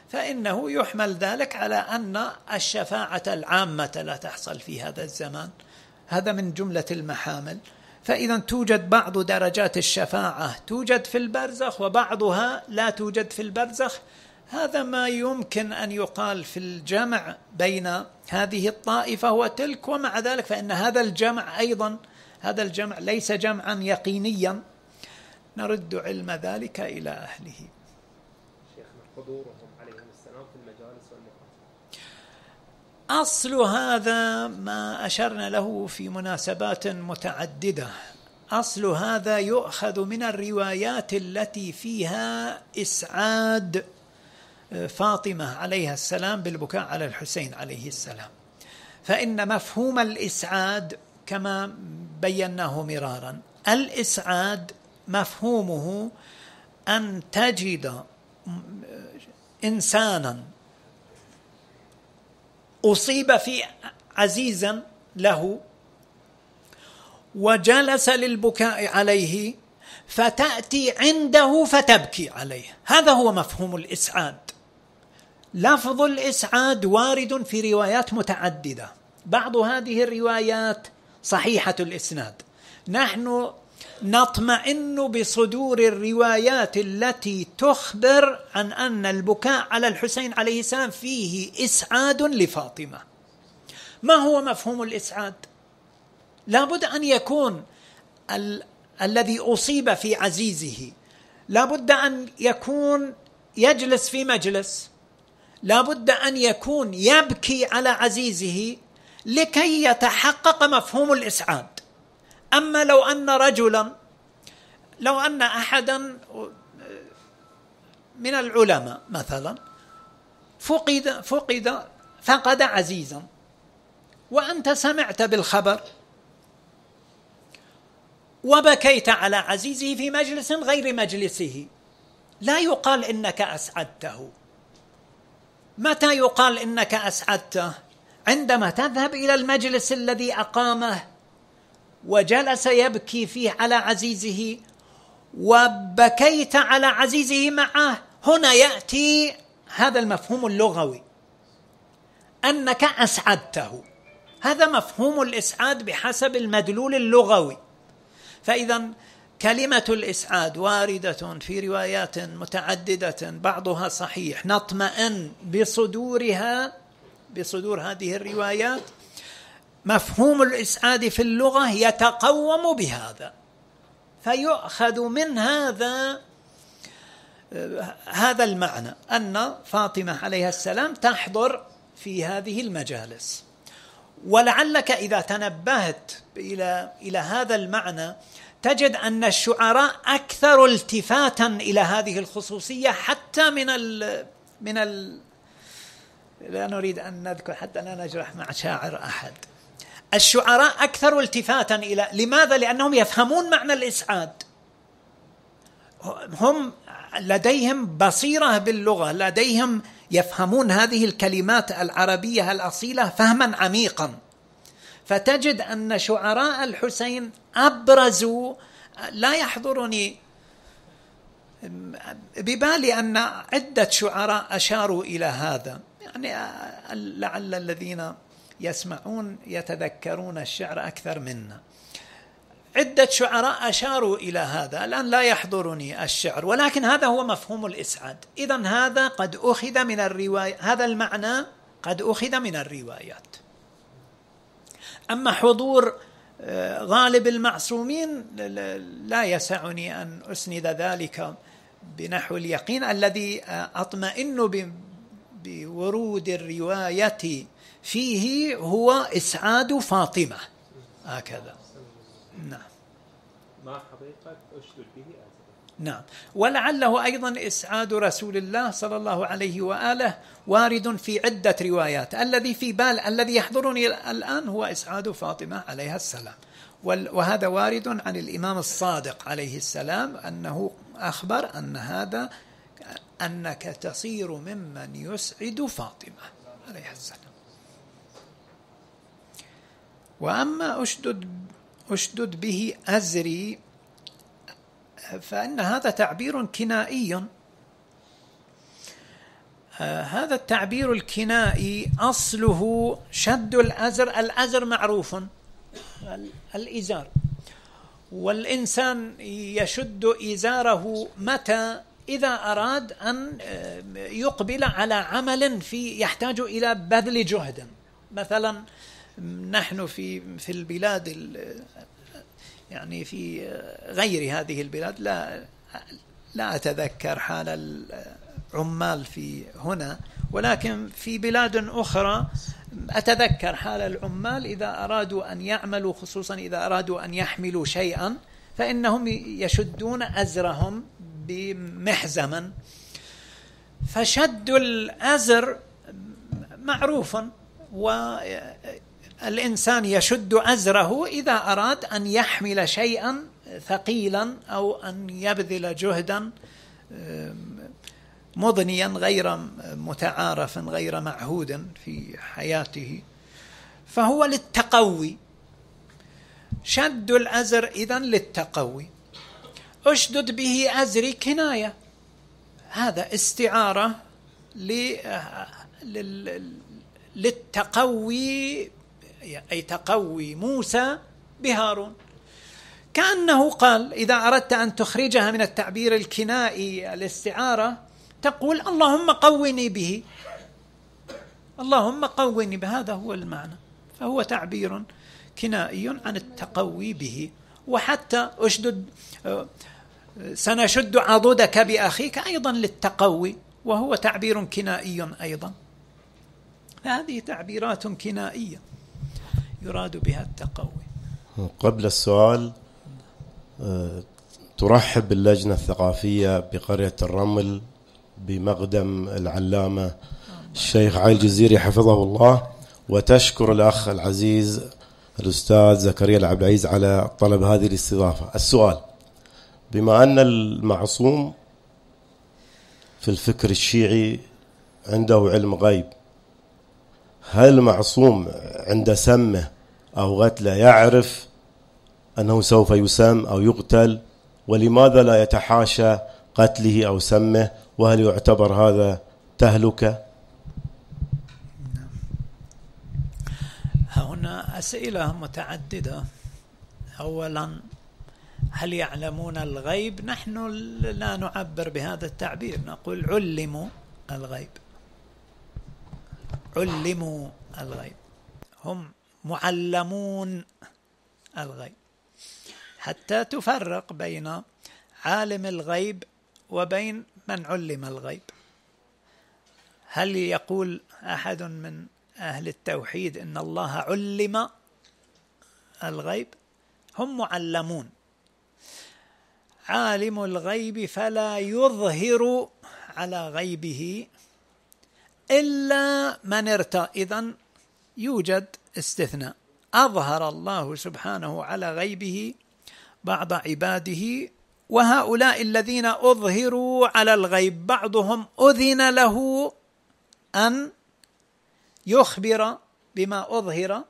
فإنه يحمل ذلك على أن الشفاعة العامة لا تحصل في هذا الزمان. هذا من جملة المحامل. فإذا توجد بعض درجات الشفاعة توجد في البرزخ وبعضها لا توجد في البرزخ. هذا ما يمكن أن يقال في الجمع بين هذه الطائفة وتلك ومع ذلك فإن هذا الجمع أيضا هذا الجمع ليس جمعا يقينيا. نرد علم ذلك إلى أهله. شيخنا حضورهم عليهم السلام في المجالس أصل هذا ما أشرنا له في مناسبات متعددة. أصل هذا يؤخذ من الروايات التي فيها إسعاد فاطمة عليها السلام بالبكاء على الحسين عليه السلام. فإن مفهوم الإسعاد كما بيناه مرارا الإسعاد مفهومه أن تجد إنسانا أصيب في عزيزا له وجلس للبكاء عليه فتأتي عنده فتبكي عليه. هذا هو مفهوم الإسعاد. لفظ الإسعاد وارد في روايات متعددة. بعض هذه الروايات صحيحة الإسناد. نحن نطمئن بصدور الروايات التي تخبر عن أن البكاء على الحسين عليه السلام فيه إسعاد لفاطمة. ما هو مفهوم الإسعاد؟ لابد أن يكون ال- الذي أصيب في عزيزه. لابد أن يكون يجلس في مجلس. لابد أن يكون يبكي على عزيزه لكي يتحقق مفهوم الإسعاد. أما لو أن رجلا لو أن أحدا من العلماء مثلا فقد فقد فقد عزيزا. وأنت سمعت بالخبر وبكيت على عزيزه في مجلس غير مجلسه. لا يقال إنك أسعدته. متى يقال إنك اسعدته عندما تذهب إلى المجلس الذي أقامه وجلس يبكي فيه على عزيزه وبكيت على عزيزه معه هنا يأتي هذا المفهوم اللغوي أنك أسعدته. هذا مفهوم الإسعاد بحسب المدلول اللغوي. فإذا كلمة الإسعاد واردة في روايات متعددة بعضها صحيح. نطمئن بصدورها بصدور هذه الروايات مفهوم الإسعاد في اللغة يتقوم بهذا. فيؤخذ من هذا هذا المعنى أن فاطمة عليها السلام تحضر في هذه المجالس. ولعلك إذا تنبهت إلى إلى هذا المعنى تجد أن الشعراء أكثر التفاتا إلى هذه الخصوصية حتى من ال من ال لا نريد أن نذكر حتى لا نجرح مع شاعر أحد. الشعراء أكثر التفاتا إلى لماذا؟ لأنهم يفهمون معنى الإسعاد. هم لديهم بصيرة باللغة لديهم يفهمون هذه الكلمات العربية الأصيلة فهما عميقا. فتجد أن شعراء الحسين أبرزوا لا يحضرني. ببالي أن عدة شعراء أشاروا إلى هذا. يعني لعل الذين يسمعون يتذكرون الشعر أكثر منا. عدة شعراء أشاروا إلى هذا. الآن لا يحضرني الشعر ولكن هذا هو مفهوم الإسعاد. إذا هذا قد أخذ من الرواية هذا المعنى قد أخذ من الروايات. أما حضور آه، غالب المعصومين لا يسعني أن أسند ذلك بنحو اليقين الذي آه، أطمئن بورود الرواية فيه هو إسعاد فاطمة. هكذا. نعم. ما حقيقة أشدد به؟ نعم. ولعله أيضا إسعاد رسول الله صلى الله عليه وآله وارد في عدة روايات. الذي في بال الذي يحضرني الآن هو إسعاد فاطمة عليها السلام. وهذا وارد عن الإمام الصادق عليه السلام أنه أخبر أن هذا أنك تصير ممن يسعد فاطمة عليها السلام. وأما أشدد أشدد به أزري فإن هذا تعبير كنائي. آه، هذا التعبير الكنائي أصله شد الأزر الأزر معروف الإزار. والإنسان يشد إزاره متى؟ إذا أراد أن آه، يقبل على عمل في يحتاج إلى بذل جهد. مثلا نحن في في البلاد يعني في غير هذه البلاد لا لا أتذكر حال العمال في هنا ولكن في بلاد أخرى أتذكر حال العمال إذا أرادوا أن يعملوا خصوصا إذا أرادوا أن يحملوا شيئا فإنهم يشدون أزرهم بمحزما. فشد الأزر معروف الإنسان يشد أزره إذا أراد أن يحمل شيئا ثقيلا أو أن يبذل جهدا مضنيا غير متعارف غير معهود في حياته. فهو للتقوي. شد الأزر إذا للتقوي. أشدد به أزري كناية. هذا استعارة للتقوي أي تقوي موسى بهارون. كأنه قال إذا أردت أن تخرجها من التعبير الكنائي الاستعارة تقول اللهم قوني به. اللهم قوني بهذا هو المعنى. فهو تعبير كنائي عن التقوي به. وحتى أشدد سنشد عضدك بأخيك أيضا للتقوي وهو تعبير كنائي أيضا. هذه تعبيرات كنائية. يراد بها التقوي قبل السؤال آه، ترحب اللجنة الثقافية بقرية الرمل بمقدم العلامة الشيخ علي الجزيري حفظه الله وتشكر الأخ العزيز الأستاذ زكريا العبد العزيز على طلب هذه الاستضافة. السؤال بما أن المعصوم في الفكر الشيعي عنده علم غيب هل معصوم عند سمه أو غتله يعرف أنه سوف يسم أو يقتل؟ ولماذا لا يتحاشى قتله أو سمه؟ وهل يعتبر هذا تهلكة؟ هنا أسئلة متعددة. أولا هل يعلمون الغيب؟ نحن لا نعبر بهذا التعبير. نقول علموا الغيب. علموا الغيب. هم معلمون الغيب. حتى تفرق بين عالم الغيب وبين من علم الغيب. هل يقول أحد من أهل التوحيد إن الله علم الغيب؟ هم معلمون. عالم الغيب فلا يظهر على غيبه إلا من ارتى إذن يوجد استثناء. أظهر الله سبحانه على غيبه بعض عباده وهؤلاء الذين أظهروا على الغيب بعضهم أذن له أن يخبر بما أظهر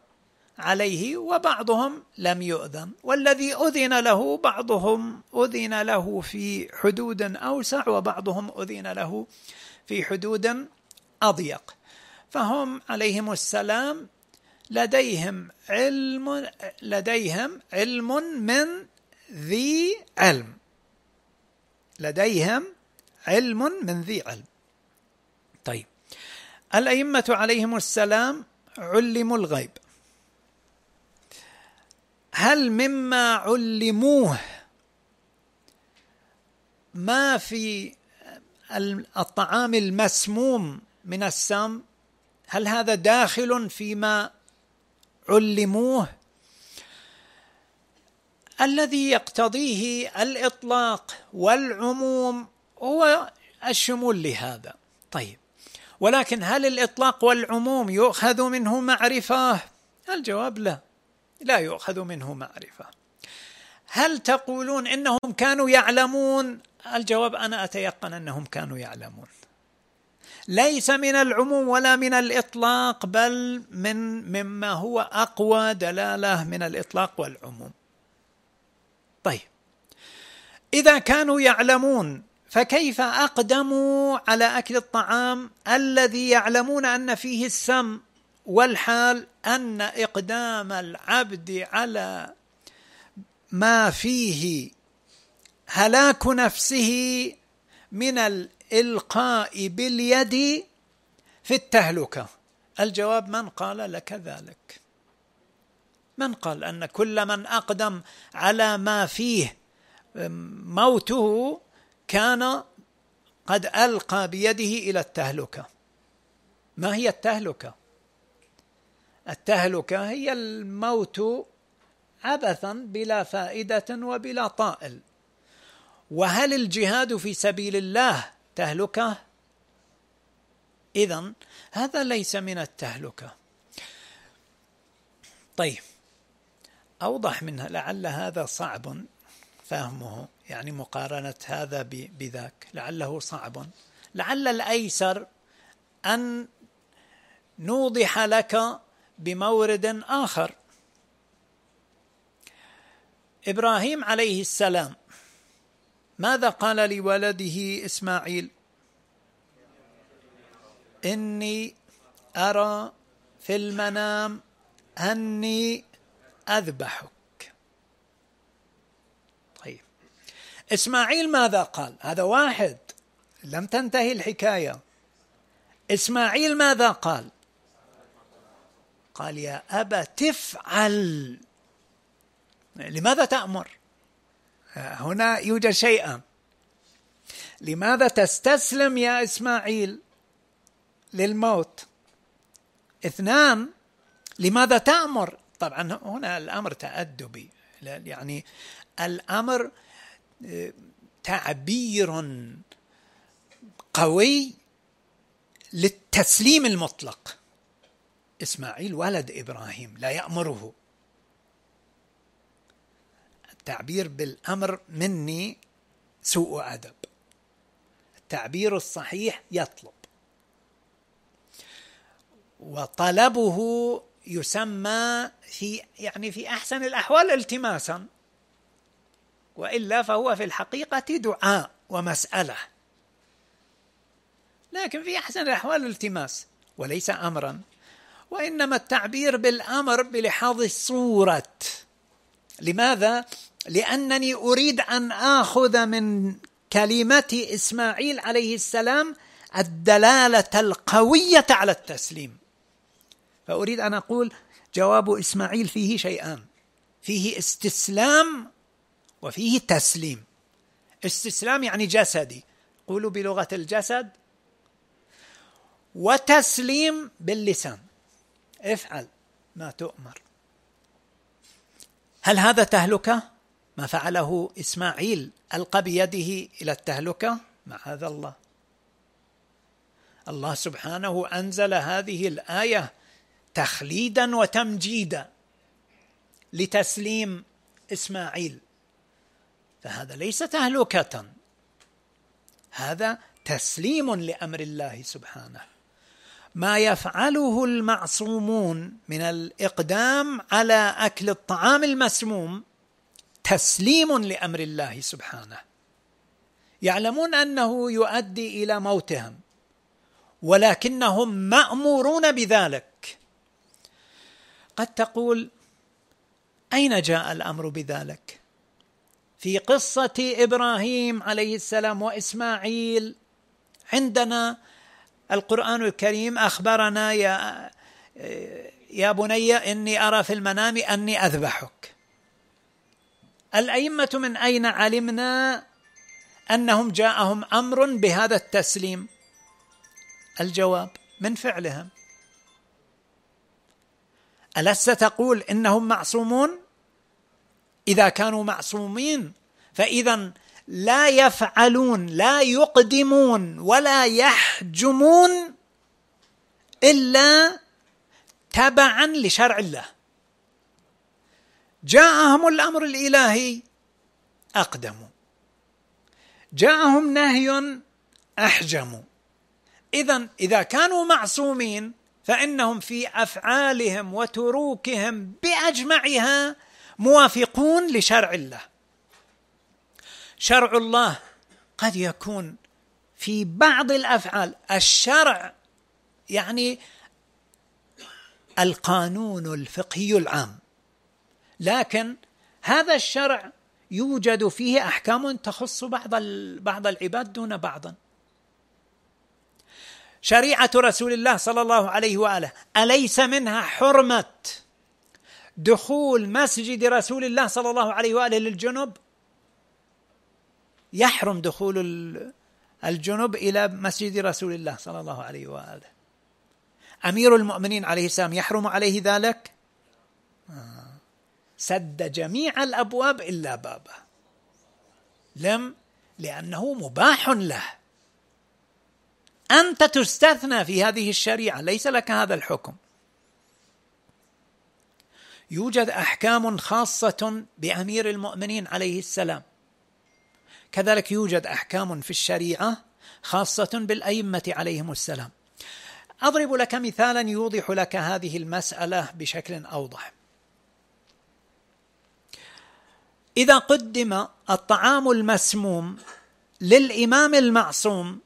عليه وبعضهم لم يؤذن. والذي أذن له بعضهم أذن له في حدود أوسع وبعضهم أذن له في حدود أضيق. فهم عليهم السلام لديهم علم لديهم علم من ذي علم. لديهم علم من ذي علم. طيب. الأئمة عليهم السلام علموا الغيب. هل مما علموه ما في الطعام المسموم من السم هل هذا داخل فيما علموه؟ الذي يقتضيه الإطلاق والعموم هو الشمول لهذا. طيب ولكن هل الإطلاق والعموم يؤخذ منه معرفة؟ الجواب لا لا يؤخذ منه معرفة. هل تقولون إنهم كانوا يعلمون؟ الجواب أنا أتيقن أنهم كانوا يعلمون. ليس من العموم ولا من الإطلاق بل من مما هو أقوى دلالة من الإطلاق والعموم. طيب. إذا كانوا يعلمون فكيف أقدموا على أكل الطعام الذي يعلمون أن فيه السم؟ والحال أن إقدام العبد على ما فيه هلاك نفسه من الالقاء باليد في التهلكة. الجواب من قال لك ذلك. من قال أن كل من أقدم على ما فيه موته كان قد ألقى بيده إلى التهلكة. ما هي التهلكة؟ التهلكة هي الموت عبثا بلا فائدة وبلا طائل. وهل الجهاد في سبيل الله تهلكه اذا هذا ليس من التهلكة. طيب أوضح منها لعل هذا صعب فهمه يعني مقارنة هذا بذاك. لعله صعب. لعل الأيسر أن نوضح لك بمورد آخر. إبراهيم عليه السلام ماذا قال لولده إسماعيل؟ إني أرى في المنام أني أذبحك. طيب. إسماعيل ماذا قال؟ هذا واحد. لم تنتهي الحكاية. إسماعيل ماذا قال؟ قال يا ابا تفعل لماذا تأمر؟ هنا يوجد شيئا. لماذا تستسلم يا إسماعيل للموت؟ اثنان لماذا تأمر؟ طبعا هنا الأمر تأدبي يعني الأمر آه، تعبير قوي للتسليم المطلق. إسماعيل ولد إبراهيم لا يأمره. التعبير بالأمر مني سوء ادب التعبير الصحيح يطلب. وطلبه يسمى في يعني في أحسن الأحوال التماسا وإلا فهو في الحقيقة دعاء ومسألة. لكن في أحسن الأحوال التماس وليس امرا وإنما التعبير بالأمر بلحاظ الصورة لماذا؟ لأنني أريد أن آخذ من كلمة إسماعيل عليه السلام الدلالة القوية على التسليم. فأريد أن أقول جواب إسماعيل فيه شيئان. فيه استسلام وفيه تسليم. استسلام يعني جسدي. قولوا بلغة الجسد. وتسليم باللسان. افعل ما تؤمر. هل هذا تهلكة؟ ما فعله إسماعيل ألقى بيده إلى التهلكة؟ معاذ الله. الله سبحانه أنزل هذه الآية تخليدا وتمجيدا لتسليم إسماعيل. فهذا ليس تهلكة هذا تسليم لأمر الله سبحانه. ما يفعله المعصومون من الإقدام على أكل الطعام المسموم تسليم لأمر الله سبحانه. يعلمون أنه يؤدي إلى موتهم ولكنهم مأمورون بذلك. قد تقول أين جاء الأمر بذلك؟ في قصة إبراهيم عليه السلام وإسماعيل عندنا القرآن الكريم أخبرنا يا يا بني إني أرى في المنام أني أذبحك. الأئمة من أين علمنا أنهم جاءهم أمر بهذا التسليم؟ الجواب من فعلهم؟ ألست تقول إنهم معصومون؟ إذا كانوا معصومين فإذا لا يفعلون لا يقدمون ولا يحجمون إلا تبعا لشرع الله. جاءهم الأمر الإلهي أقدموا جاءهم نهي أحجموا إذا إذا كانوا معصومين فإنهم في أفعالهم وتروكهم بأجمعها موافقون لشرع الله. شرع الله قد يكون في بعض الأفعال. الشرع يعني القانون الفقهي العام. لكن هذا الشرع يوجد فيه أحكام تخص بعض بعض العباد دون بعض. شريعة رسول الله صلى الله عليه وآله أليس منها حرمة دخول مسجد رسول الله صلى الله عليه وآله للجنب يحرم دخول الجنب إلى مسجد رسول الله صلى الله عليه وآله. أمير المؤمنين عليه السلام يحرم عليه ذلك. سد جميع الأبواب إلا بابه لم؟ لأنه مباح له. أنت تستثنى في هذه الشريعة ليس لك هذا الحكم. يوجد أحكام خاصة بأمير المؤمنين عليه السلام. كذلك يوجد أحكام في الشريعة خاصة بالأئمة عليهم السلام. أضرب لك مثالا يوضح لك هذه المسألة بشكل أوضح. إذا قدم الطعام المسموم للإمام المعصوم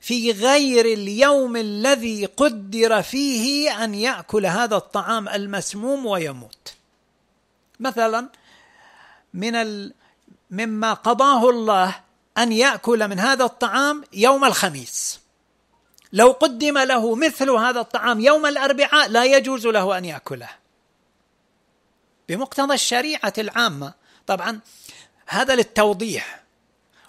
في غير اليوم الذي قدر فيه أن يأكل هذا الطعام المسموم ويموت. مثلا من ال مما قضاه الله أن يأكل من هذا الطعام يوم الخميس. لو قدم له مثل هذا الطعام يوم الأربعاء لا يجوز له أن يأكله. بمقتضى الشريعة العامة طبعا هذا للتوضيح.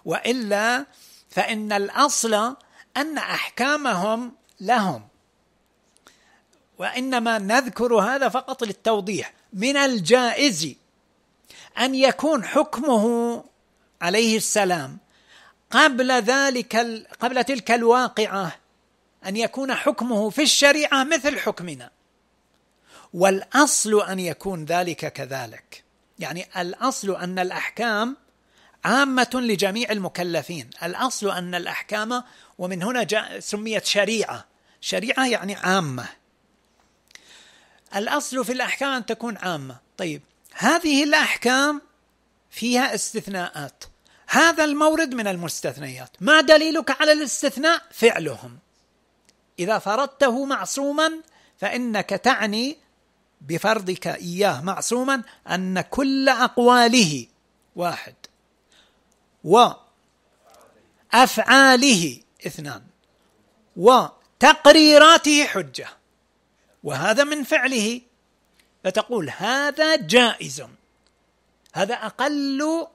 وإلا فإن الأصل أن أحكامهم لهم. وإنما نذكر هذا فقط للتوضيح. من الجائز أن يكون حكمه عليه السلام قبل ذلك قبل تلك الواقعة أن يكون حكمه في الشريعة مثل حكمنا. والأصل أن يكون ذلك كذلك. يعني الأصل أن الأحكام عامة لجميع المكلفين. الأصل أن الأحكام ومن هنا جاء سميت شريعة. شريعة يعني عامة. الأصل في الأحكام ان تكون عامة. طيب هذه الأحكام فيها استثناءات. هذا المورد من المستثنيات. ما دليلك على الاستثناء؟ فعلهم. إذا فرضته معصوما فإنك تعني بفرضك إياه معصوما أن كل أقواله واحد وافعاله اثنان وتقريراته حجة وهذا من فعله. فتقول هذا جائز هذا أقل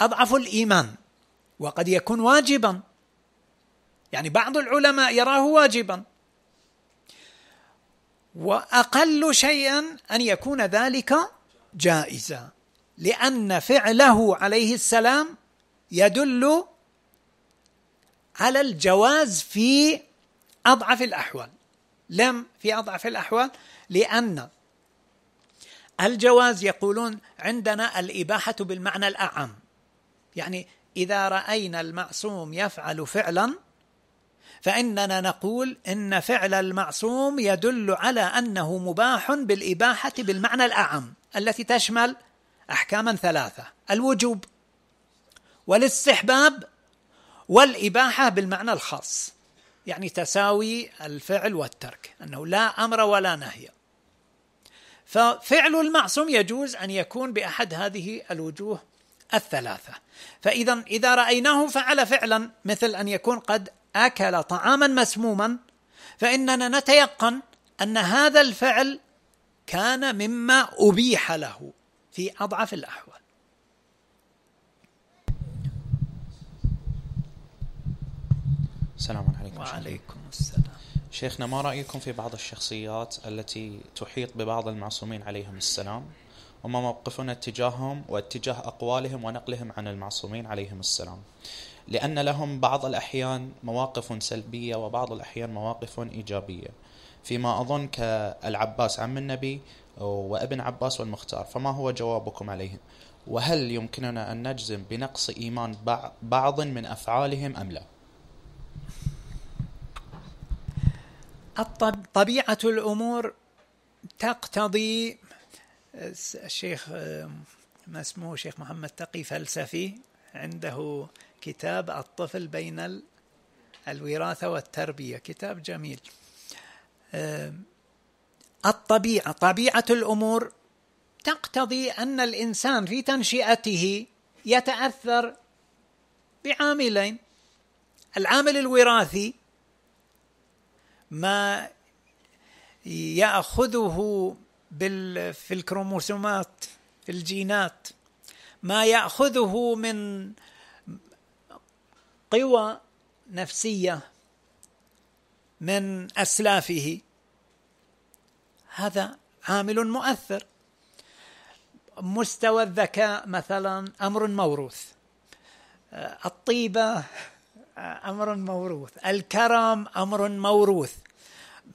أضعف الإيمان وقد يكون واجبا. يعني بعض العلماء يراه واجبا. وأقل شيئا أن يكون ذلك جائزا لأن فعله عليه السلام يدل على الجواز في أضعف الأحوال. لم في أضعف الأحوال لأن الجواز يقولون عندنا الإباحة بالمعنى الأعم. يعني إذا رأينا المعصوم يفعل فعلا فإننا نقول إن فعل المعصوم يدل على أنه مباح بالإباحة بالمعنى الأعم التي تشمل أحكاما ثلاثة الوجوب والاستحباب والإباحة بالمعنى الخاص يعني تساوي الفعل والترك أنه لا أمر ولا نهي. ففعل المعصوم يجوز أن يكون بأحد هذه الوجوه الثلاثة. فإذا إذا رأيناه فعل فعلا مثل أن يكون قد أكل طعاما مسموما فإننا نتيقن أن هذا الفعل كان مما أبيح له في أضعف الأحوال. السلام عليكم وعليكم السلام. شيخنا ما رأيكم في بعض الشخصيات التي تحيط ببعض المعصومين عليهم السلام وما موقفنا اتجاههم واتجاه أقوالهم ونقلهم عن المعصومين عليهم السلام؟ لأن لهم بعض الأحيان مواقف سلبية وبعض الأحيان مواقف إيجابية. فيما أظن كالعباس عم النبي وابن عباس والمختار فما هو جوابكم عليهم؟ وهل يمكننا أن نجزم بنقص إيمان بعض من أفعالهم أم لا؟ طبيعة الأمور تقتضي الشيخ ما اسمه شيخ محمد تقي فلسفي عنده كتاب الطفل بين الوراثة والتربية. كتاب جميل. الطبيعة. طبيعة الأمور تقتضي أن الإنسان في تنشئته يتأثر بعاملين. العامل الوراثي ما يأخذه بال في الكروموسومات في الجينات ما يأخذه من قوى نفسية من أسلافه. هذا عامل مؤثر. مستوى الذكاء مثلا أمر موروث. الطيبة أمر موروث. الكرم أمر موروث.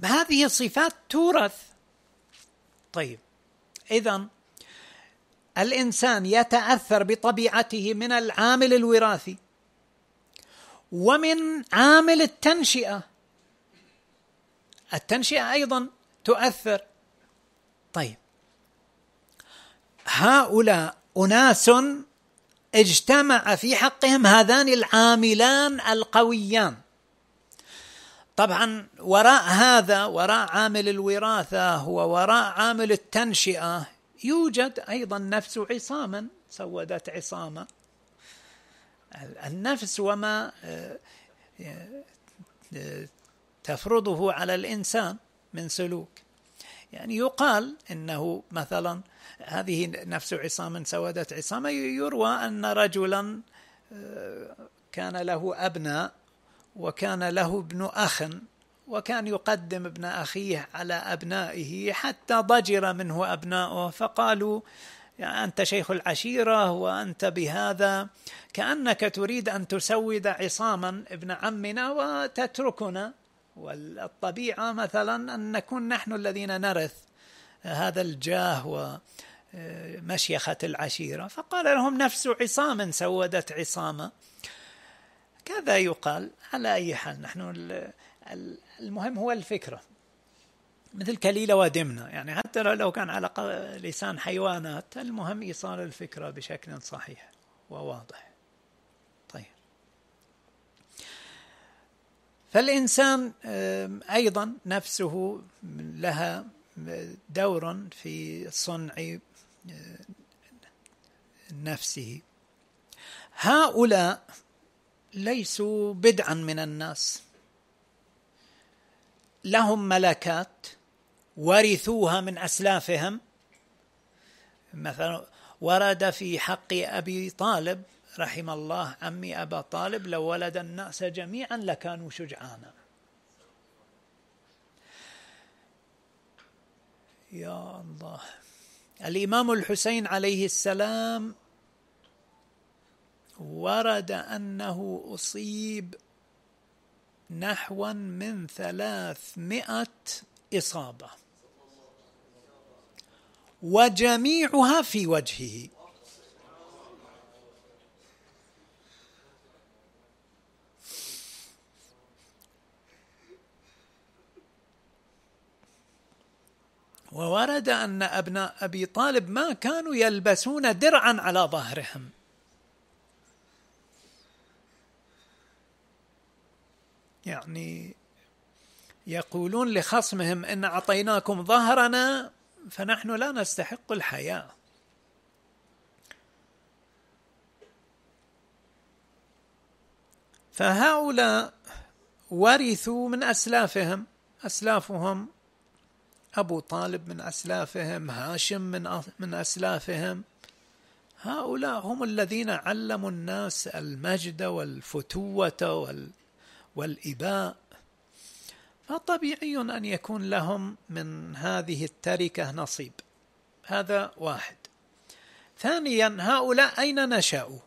هذه صفات تورث. طيب اذا الإنسان يتأثر بطبيعته من العامل الوراثي. ومن عامل التنشئة. التنشئة أيضا تؤثر. طيب. هؤلاء أناس اجتمع في حقهم هذان العاملان القويان. طبعا وراء هذا وراء عامل الوراثة ووراء عامل التنشئة يوجد أيضا نفس عصاما سودت عصاما. النفس وما آه، آه، تفرضه على الإنسان من سلوك. يعني يقال إنه مثلا هذه نفس عصام سودت عصام يروى أن رجلا آه، كان له أبناء وكان له ابن أخ وكان يقدم ابن أخيه على أبنائه حتى ضجر منه أبناؤه فقالوا يعني أنت شيخ العشيرة وأنت بهذا كأنك تريد أن تسود عصاما ابن عمنا وتتركنا. والطبيعة مثلا أن نكون نحن الذين نرث هذا الجاه ومشيخة العشيرة. فقال لهم نفس عصام سودت عصاما كذا يقال على أي حال. نحن المهم هو الفكرة. مثل كليلة ودمنة. يعني حتى لو كان على لسان حيوانات المهم إيصال الفكرة بشكل صحيح وواضح. طيب. فالإنسان أيضا نفسه لها دور في صنع نفسه. هؤلاء ليسوا بدعا من الناس. لهم ملكات ورثوها من أسلافهم. مثلا ورد في حق أبي طالب رحم الله عمي أبا طالب لو ولد الناس جميعا لكانوا شجعانا يا الله. الإمام الحسين عليه السلام ورد أنه أصيب نحو من ثلاثمائة إصابة. وجميعها في وجهه. وورد أن أبناء أبي طالب ما كانوا يلبسون درعا على ظهرهم. يعني يقولون لخصمهم إن أعطيناكم ظهرنا فنحن لا نستحق الحياة. فهؤلاء ورثوا من أسلافهم. أسلافهم أبو طالب من أسلافهم هاشم من من أسلافهم. هؤلاء هم الذين علموا الناس المجد والفتوة والإباء. فطبيعي أن يكون لهم من هذه التركة نصيب. هذا واحد. ثانيا هؤلاء أين نشأوا؟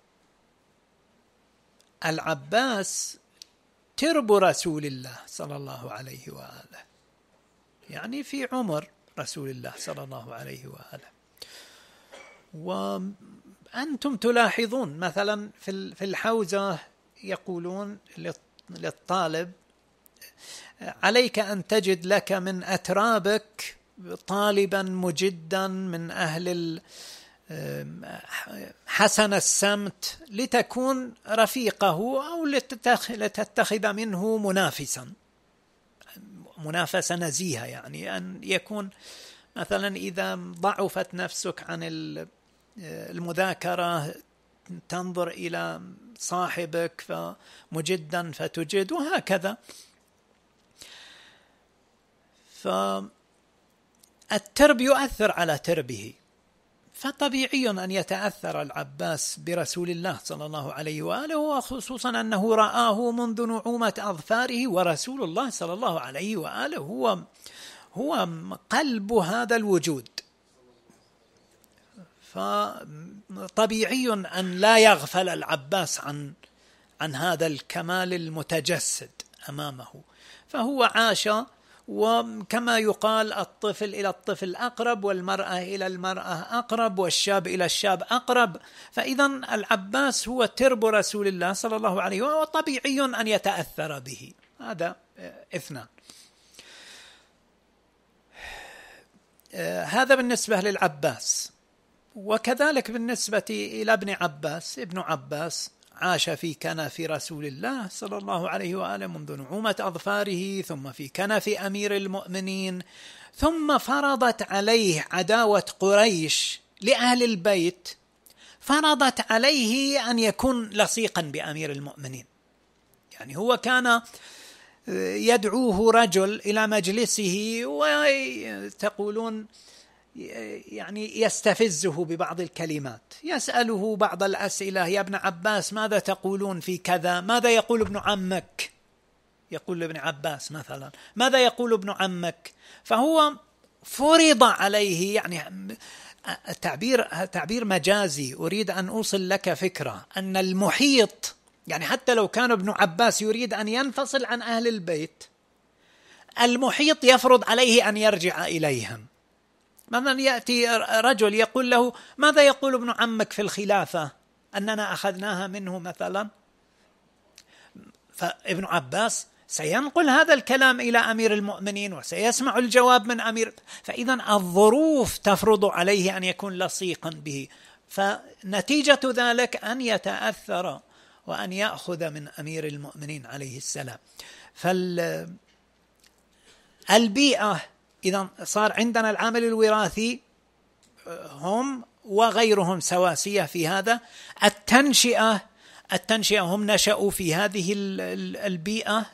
العباس ترب رسول الله صلى الله عليه وآله. يعني في عمر رسول الله صلى الله عليه وآله. وأنتم تلاحظون مثلا في الحوزة يقولون للطالب عليك أن تجد لك من أترابك طالبا مجدا من أهل حسن السمت لتكون رفيقه أو لتتخذ منه منافسا. منافسة نزيهة يعني أن يكون مثلا إذا ضعفت نفسك عن المذاكرة تنظر إلى صاحبك فمجدا فتجد وهكذا. فالترب يؤثر على تربه. فطبيعي أن يتأثر العباس برسول الله صلى الله عليه وآله وخصوصا أنه رآه منذ نعومة أظفاره ورسول الله صلى الله عليه وآله هو هو قلب هذا الوجود. فطبيعي أن لا يغفل العباس عن عن هذا الكمال المتجسد أمامه. فهو عاش وكما يقال الطفل إلى الطفل أقرب والمرأة إلى المرأة أقرب والشاب إلى الشاب أقرب. فإذا العباس هو ترب رسول الله صلى الله عليه وسلم وطبيعي أن يتأثر به. هذا إثنان. هذا بالنسبة للعباس. وكذلك بالنسبة إلى ابن عباس ابن عباس عاش في كنف رسول الله صلى الله عليه وآله منذ نعومة أظفاره ثم في كنف أمير المؤمنين ثم فرضت عليه عداوة قريش لأهل البيت فرضت عليه أن يكون لصيقا بأمير المؤمنين. يعني هو كان يدعوه رجل إلى مجلسه وتقولون يعني يستفزه ببعض الكلمات. يسأله بعض الأسئلة. يا ابن عباس ماذا تقولون في كذا؟ ماذا يقول ابن عمك؟ يقول لابن عباس مثلا. ماذا يقول ابن عمك؟ فهو فرض عليه يعني التعبير تعبير مجازي. أريد أن أوصل لك فكرة. أن المحيط يعني حتى لو كان ابن عباس يريد أن ينفصل عن أهل البيت المحيط يفرض عليه أن يرجع إليهم. مثلا يأتي رجل يقول له ماذا يقول ابن عمك في الخلافة؟ أننا أخذناها منه مثلا. فابن عباس سينقل هذا الكلام إلى أمير المؤمنين وسيسمع الجواب من أمير فإذا الظروف تفرض عليه أن يكون لصيقا به. فنتيجة ذلك أن يتأثر وأن يأخذ من أمير المؤمنين عليه السلام. فالبيئة إذا صار عندنا العامل الوراثي هم وغيرهم سواسية في هذا. التنشئة التنشئة هم نشأوا في هذه البيئة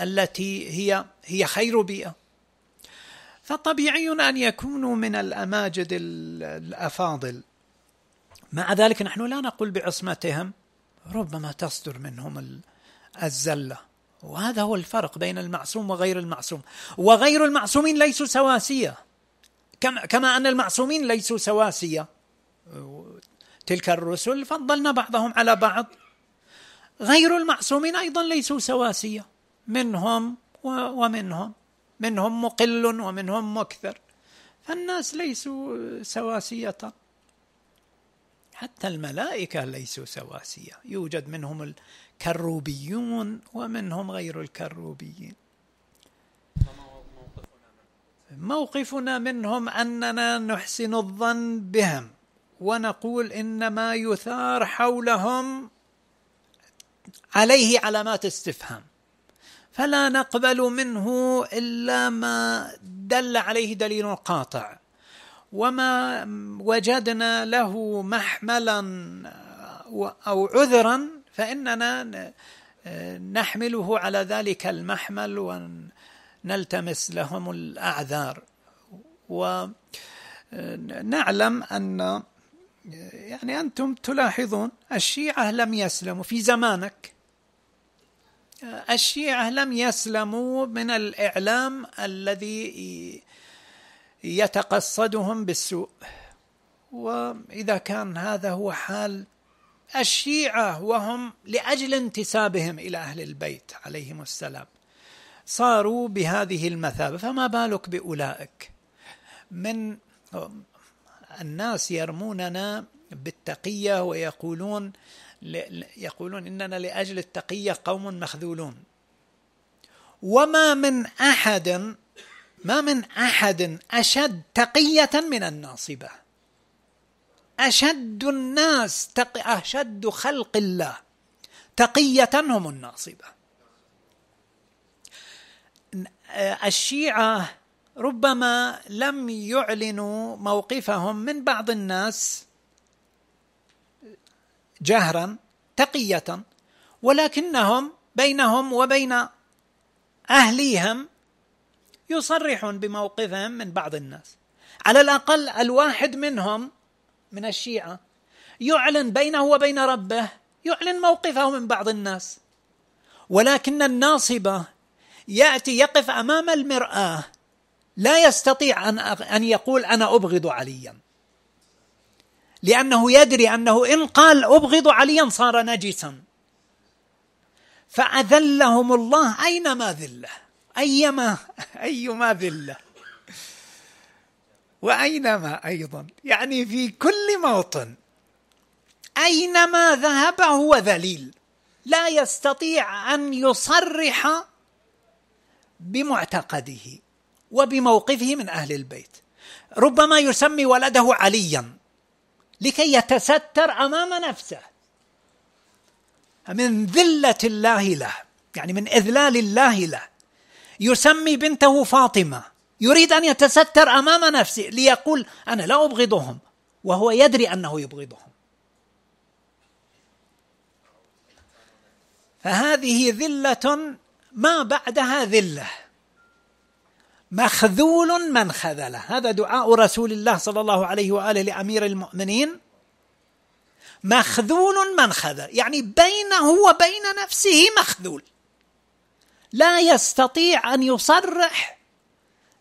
التي هي هي خير بيئة. فطبيعي أن يكونوا من الأماجد الأفاضل. مع ذلك نحن لا نقول بعصمتهم ربما تصدر منهم الزلة. وهذا هو الفرق بين المعصوم وغير المعصوم. وغير المعصومين ليسوا سواسية. كما أن المعصومين ليسوا سواسية. تلك الرسل فضلنا بعضهم على بعض. غير المعصومين أيضا ليسوا سواسية. منهم ومنهم. منهم مقل ومنهم مكثر. فالناس ليسوا سواسية. حتى الملائكة ليسوا سواسية. يوجد منهم الكروبيون ومنهم غير الكروبيين؟ موقفنا منهم أننا نحسن الظن بهم ونقول إن ما يثار حولهم عليه علامات استفهام فلا نقبل منه إلا ما دل عليه دليل قاطع. وما وجدنا له محملا أو عذرا فإننا نحمله على ذلك المحمل ونلتمس لهم الأعذار. ونعلم أن يعني أنتم تلاحظون الشيعة لم يسلموا في زمانك. الشيعة لم يسلموا من الإعلام الذي يتقصدهم بالسوء. وإذا كان هذا هو حال الشيعة وهم لأجل انتسابهم إلى أهل البيت عليهم السلام. صاروا بهذه المثابة فما بالك بأولئك؟ من الناس يرموننا بالتقية ويقولون يقولون إننا لأجل التقية قوم مخذولون. وما من أحد ما من أحد أشد تقية من الناصبة. أشد الناس تق... أشد خلق الله تقية هم الناصبة. الشيعة ربما لم يعلنوا موقفهم من بعض الناس جهرا تقية ولكنهم بينهم وبين أهليهم يصرحون بموقفهم من بعض الناس. على الأقل الواحد منهم من الشيعة. يعلن بينه وبين ربه يعلن موقفه من بعض الناس. ولكن الناصبة يأتي يقف أمام المرآة لا يستطيع أن أن يقول أنا أبغض عليا. لأنه يدري أنه إن قال أبغض عليا صار نجسا. فأذلهم الله أينما ذله أيما أيما ذلة. وأينما أيضا يعني في كل موطن أينما ذهب هو ذليل. لا يستطيع أن يصرح بمعتقده وبموقفه من أهل البيت. ربما يسمي ولده عليا لكي يتستر أمام نفسه. من ذلة الله له يعني من إذلال الله له يسمي بنته فاطمة. يريد أن يتستر أمام نفسه ليقول أنا لا أبغضهم وهو يدري أنه يبغضهم. فهذه ذلة ما بعدها ذلة. مخذول من خذله هذا دعاء رسول الله صلى الله عليه وآله لأمير المؤمنين. مخذول من خذل. يعني بينه وبين نفسه مخذول. لا يستطيع أن يصرح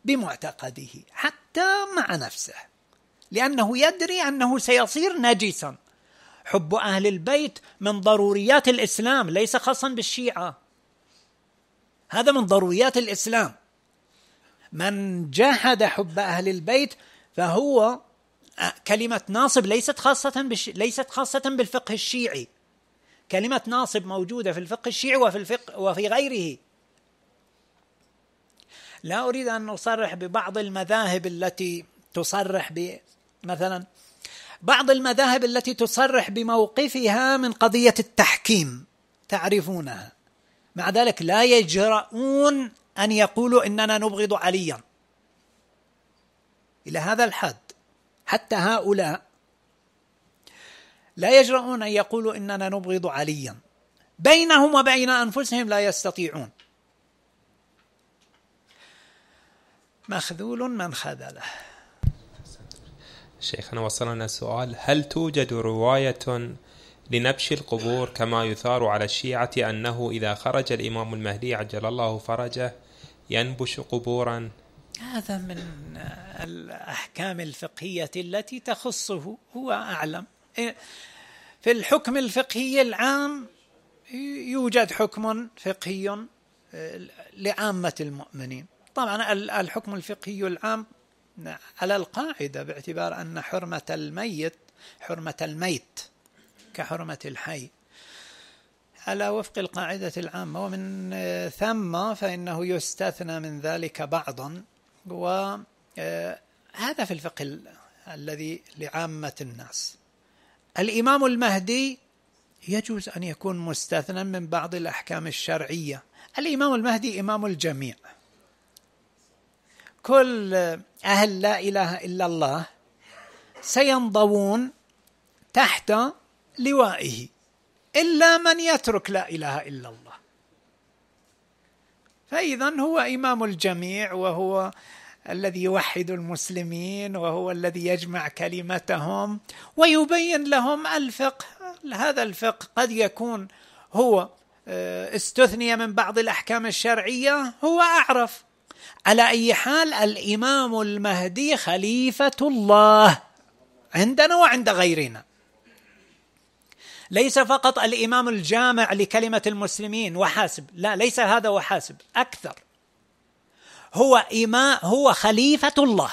بمعتقده حتى مع نفسه لأنه يدري أنه سيصير نجسا. حب أهل البيت من ضروريات الإسلام ليس خاصا بالشيعة. هذا من ضروريات الإسلام. من جحد حب أهل البيت فهو كلمة ناصب ليست خاصة بش... ليست خاصة بالفقه الشيعي. كلمة ناصب موجودة في الفقه الشيعي وفي الفقه وفي غيره. لا أريد أن أصرح ببعض المذاهب التي تصرح ب مثلا بعض المذاهب التي تصرح بموقفها من قضية التحكيم تعرفونها. مع ذلك لا يجرؤون أن يقولوا إننا نبغض عليا. إلى هذا الحد حتى هؤلاء لا يجرؤون أن يقولوا إننا نبغض عليا. بينهم وبين أنفسهم لا يستطيعون. مخذول من خذله. شيخنا وصلنا السؤال هل توجد رواية لنبش القبور كما يثار على الشيعة أنه إذا خرج الإمام المهدي عجل الله فرجه ينبش قبورا؟ هذا من الأحكام الفقهية التي تخصه هو أعلم. في الحكم الفقهي العام يوجد حكم فقهي لعامة المؤمنين. طبعا الحكم الفقهي العام على القاعدة باعتبار أن حرمة الميت حرمة الميت كحرمة الحي. على وفق القاعدة العامة ومن ثم فإنه يستثنى من ذلك بعضا. وهذا في الفقه الذي لعامة الناس. الإمام المهدي يجوز أن يكون مستثنى من بعض الأحكام الشرعية. الإمام المهدي إمام الجميع. كل أهل لا إله إلا الله سينضوون تحت لوائه. إلا من يترك لا إله إلا الله. فإذا هو إمام الجميع وهو الذي يوحد المسلمين وهو الذي يجمع كلمتهم ويبين لهم الفقه. هذا الفقه قد يكون هو آه، استثني من بعض الأحكام الشرعية هو أعرف. على أي حال الإمام المهدي خليفة الله عندنا وعند غيرنا. ليس فقط الإمام الجامع لكلمة المسلمين وحاسب لا ليس هذا وحاسب أكثر. هو إمام هو خليفة الله.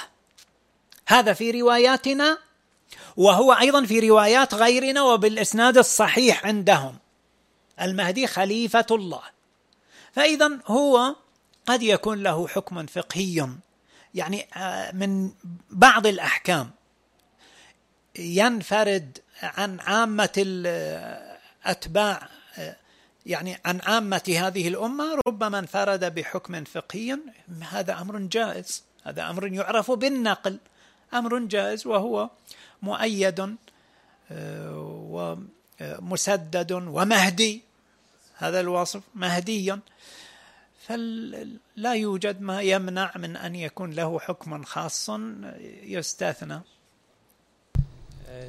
هذا في رواياتنا وهو أيضا في روايات غيرنا وبالإسناد الصحيح عندهم. المهدي خليفة الله. فإذا هو قد يكون له حكم فقهي. يعني آه، من بعض الأحكام ينفرد عن عامة الأتباع يعني عن عامة هذه الأمة ربما انفرد بحكم فقهي. هذا أمر جائز. هذا أمر يعرف بالنقل. أمر جائز وهو مؤيد آه، ومسدد ومهدي. هذا الوصف مهدي. فلا يوجد ما يمنع من أن يكون له حكم خاص يستثنى.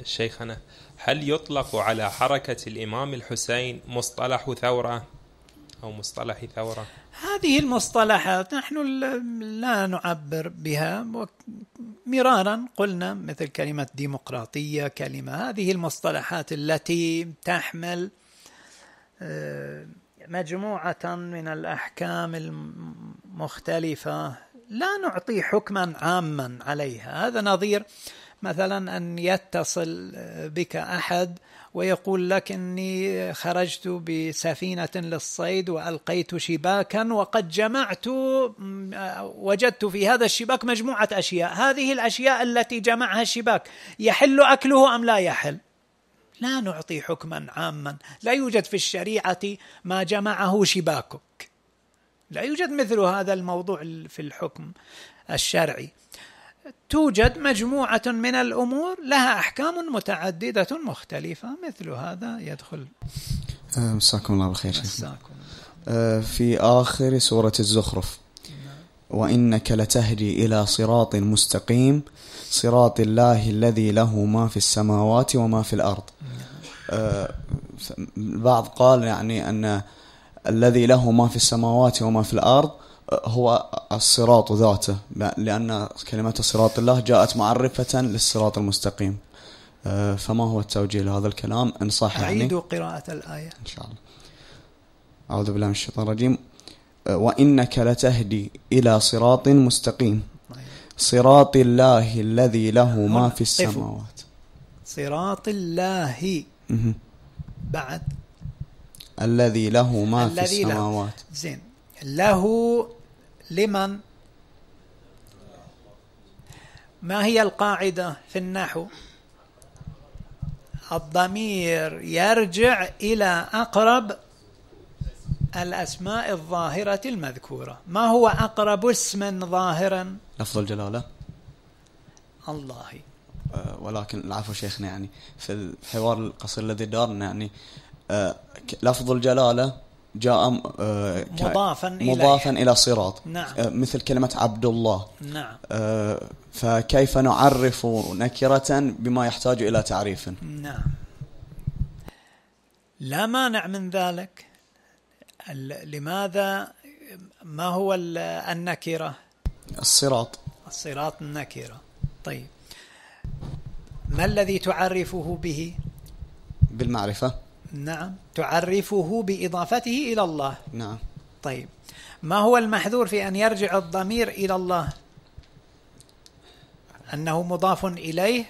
شيخنا هل يطلق على حركة الإمام الحسين مصطلح ثورة أو مصطلح ثورة؟ هذه المصطلحات نحن لا نعبر بها مرارا قلنا مثل كلمة ديمقراطية كلمة هذه المصطلحات التي تحمل آه، مجموعة من الأحكام المختلفة لا نعطي حكما عاما عليها. هذا نظير مثلا أن يتصل بك أحد ويقول لك إني خرجت بسفينة للصيد وألقيت شباكا وقد جمعت وجدت في هذا الشباك مجموعة أشياء. هذه الأشياء التي جمعها الشباك يحل أكله أم لا يحل؟ لا نعطي حكما عاما. لا يوجد في الشريعة ما جمعه شباكك. لا يوجد مثل هذا الموضوع في الحكم الشرعي. توجد مجموعة من الأمور لها أحكام متعددة مختلفة مثل هذا يدخل. مساكم الله بالخير. شيخ أه، في آخر سورة الزخرف. وإنك لتهدي إلى صراط مستقيم. صراط الله الذي له ما في السماوات وما في الأرض. أه، البعض قال يعني أن الذي له ما في السماوات وما في الأرض هو الصراط ذاته لأن كلمة صراط الله جاءت معرفة للصراط المستقيم. آه، فما هو التوجيه لهذا الكلام؟ إن صح يعني. أعيدوا قراءة الآية. إن شاء الله. أعوذ بالله من الشيطان الرجيم. آه، وإنك لتهدي إلى صراط مستقيم. صراط الله الذي له ما في السماوات. صراط الله بعد. الذي له ما في السماوات. زين. له لمن؟ ما هي القاعدة في النحو؟ الضمير يرجع إلى أقرب الأسماء الظاهرة المذكورة. ما هو أقرب اسم ظاهرا؟ لفظ الجلالة. الله. أه ولكن العفو شيخنا يعني في الحوار القصير الذي دارنا يعني أه لفظ الجلالة جاء آه، مضافا مضافا إليه. إلى صراط. نعم. مثل كلمة عبد الله نعم. فكيف نعرف نكرة بما يحتاج إلى تعريف؟ نعم. لا مانع من ذلك. لماذا ما هو النكرة؟ الصراط. الصراط النكرة. طيب. ما الذي تعرفه به؟ بالمعرفة. نعم. تعرفه بإضافته إلى الله. نعم. طيب. ما هو المحذور في أن يرجع الضمير إلى الله؟ أنه مضاف إليه؟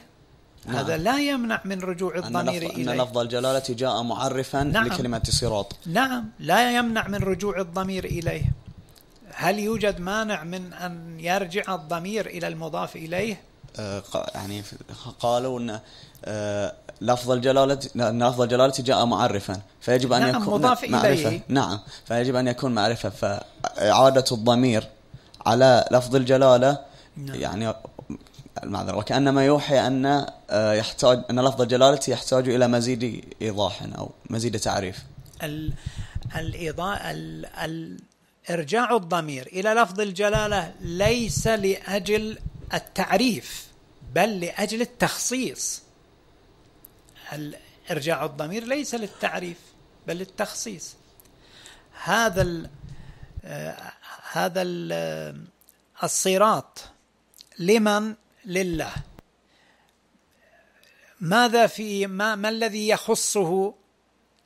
نعم. هذا لا يمنع من رجوع الضمير إليه أن لفظ الجلالة جاء معرفا نعم. لكلمة صراط نعم. لا يمنع من رجوع الضمير إليه. هل يوجد مانع من أن يرجع الضمير إلى المضاف إليه؟ آه يعني قالوا أن آه لفظ الجلالة لفظ الجلالة جاء معرفا. فيجب أن نعم يكون مضاف معرفة. إليه. نعم. فيجب أن يكون معرفة. فإعادة الضمير على لفظ الجلالة نعم. يعني المعذرة. وكأنما يوحي أن آه، يحتاج أن لفظ الجلالة يحتاج إلى مزيد إيضاح أو مزيد تعريف. ال الإضاءة ال ال إرجاع الضمير إلى لفظ الجلالة ليس لأجل التعريف بل لأجل التخصيص. إرجاع الضمير ليس للتعريف بل للتخصيص. هذا ال آه، هذا ال الصراط لمن لله. ماذا في ما, ما الذي يخصه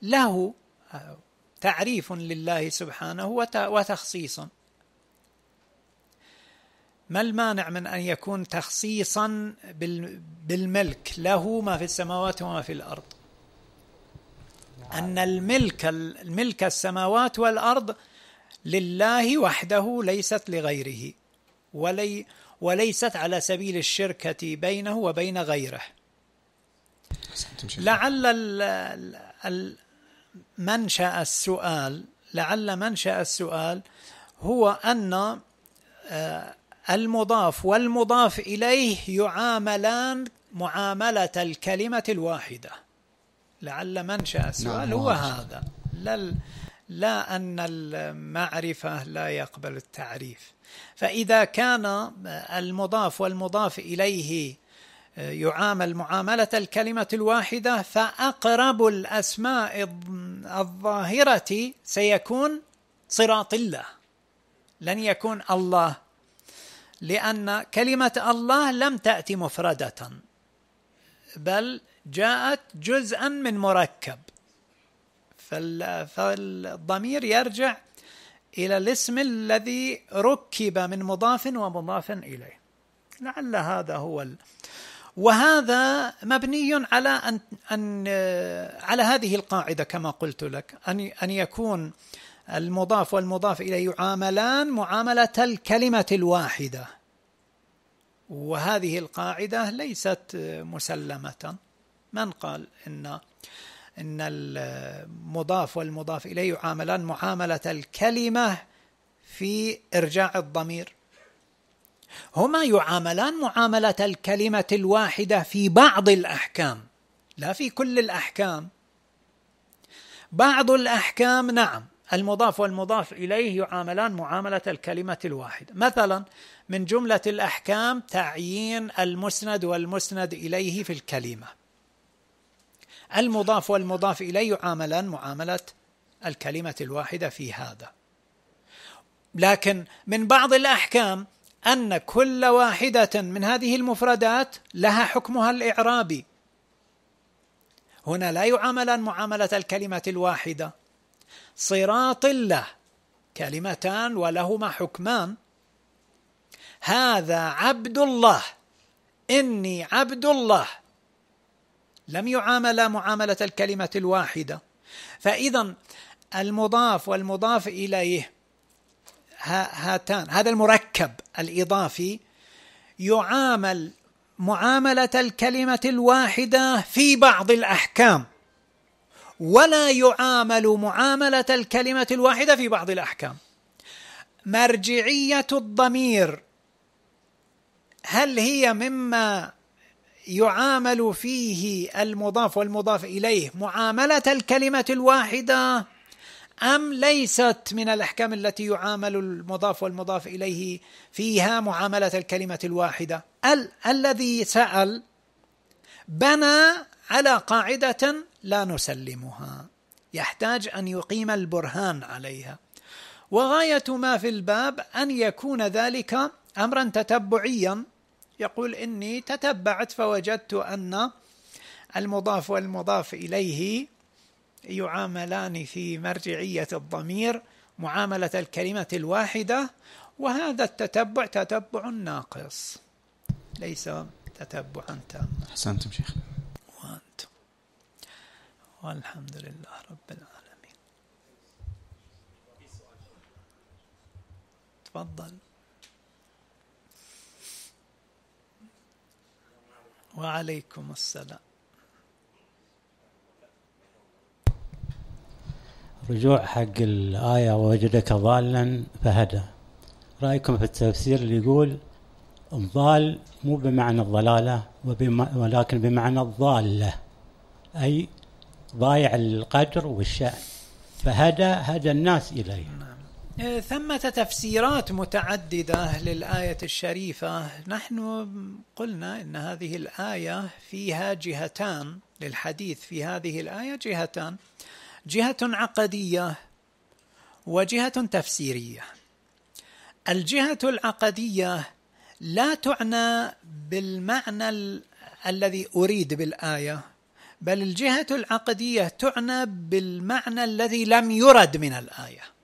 له؟ تعريف لله سبحانه وتخصيص. ما المانع من أن يكون تخصيصا بالملك؟ له ما في السماوات وما في الأرض. أن الملك الملك السماوات والأرض لله وحده ليست لغيره. ولي وليست على سبيل الشركة بينه وبين غيره. لعل منشأ السؤال لعل منشأ السؤال هو أن آه، المضاف والمضاف إليه يعاملان معاملة الكلمة الواحدة. لعل منشأ السؤال نعم هو هذا. لا لا أن المعرفة لا يقبل التعريف. فإذا كان المضاف والمضاف إليه يعامل معاملة الكلمة الواحدة فأقرب الأسماء الظاهرة سيكون صراط الله. لن يكون الله. لأن كلمة الله لم تأتي مفردة بل جاءت جزءا من مركب. فالضمير يرجع إلى الاسم الذي ركب من مضاف ومضاف إليه. لعل هذا هو ال... وهذا مبني على أن, أن على هذه القاعدة كما قلت لك أن أن يكون المضاف والمضاف إليه يعاملان معاملة الكلمة الواحدة. وهذه القاعدة ليست مسلمة. من قال إن إن المضاف والمضاف إليه يعاملان معاملة الكلمة في إرجاع الضمير. هما يعاملان معاملة الكلمة الواحدة في بعض الأحكام لا في كل الأحكام. بعض الأحكام نعم المضاف والمضاف إليه يعاملان معاملة الكلمة الواحدة. مثلا من جملة الأحكام تعيين المسند والمسند إليه في الكلمة. المضاف والمضاف إليه يعاملان معاملة الكلمة الواحدة في هذا. لكن من بعض الأحكام أن كل واحدة من هذه المفردات لها حكمها الإعرابي. هنا لا يعاملان معاملة الكلمة الواحدة. صراط الله كلمتان ولهما حكمان. هذا عبد الله إني عبد الله. لم يعامل معاملة الكلمة الواحدة. فإذا المضاف والمضاف إليه هاتان. هذا المركب الإضافي يعامل معاملة الكلمة الواحدة في بعض الأحكام. ولا يعامل معاملة الكلمة الواحدة في بعض الأحكام. مرجعية الضمير. هل هي مما يعامل فيه المضاف والمضاف إليه معاملة الكلمة الواحدة أم ليست من الأحكام التي يعامل المضاف والمضاف إليه فيها معاملة الكلمة الواحدة؟ ال الذي سأل بنى على قاعدة لا نسلمها. يحتاج أن يقيم البرهان عليها. وغاية ما في الباب أن يكون ذلك امرا تتبعيا يقول إني تتبعت فوجدت أن المضاف والمضاف إليه يعاملان في مرجعية الضمير معاملة الكلمة الواحدة وهذا التتبع تتبع ناقص. ليس تتبعا تاما. أحسنتم شيخ. وأنتم. والحمد لله رب العالمين. تفضل. وعليكم السلام. رجوع حق الآية ووجدك ضالا فهدى. رأيكم في التفسير اللي يقول الضال مو بمعنى الضلالة ولكن بمعنى الضالة أي ضايع القدر والشأن. فهدى هدى الناس إليه. ثمة تفسيرات متعددة للآية الشريفة. نحن قلنا إن هذه الآية فيها جهتان للحديث. في هذه الآية جهتان. جهة عقدية وجهة تفسيرية. الجهة العقدية لا تعنى بالمعنى ال الذي أريد بالآية بل الجهة العقدية تعنى بالمعنى الذي لم يرد من الآية.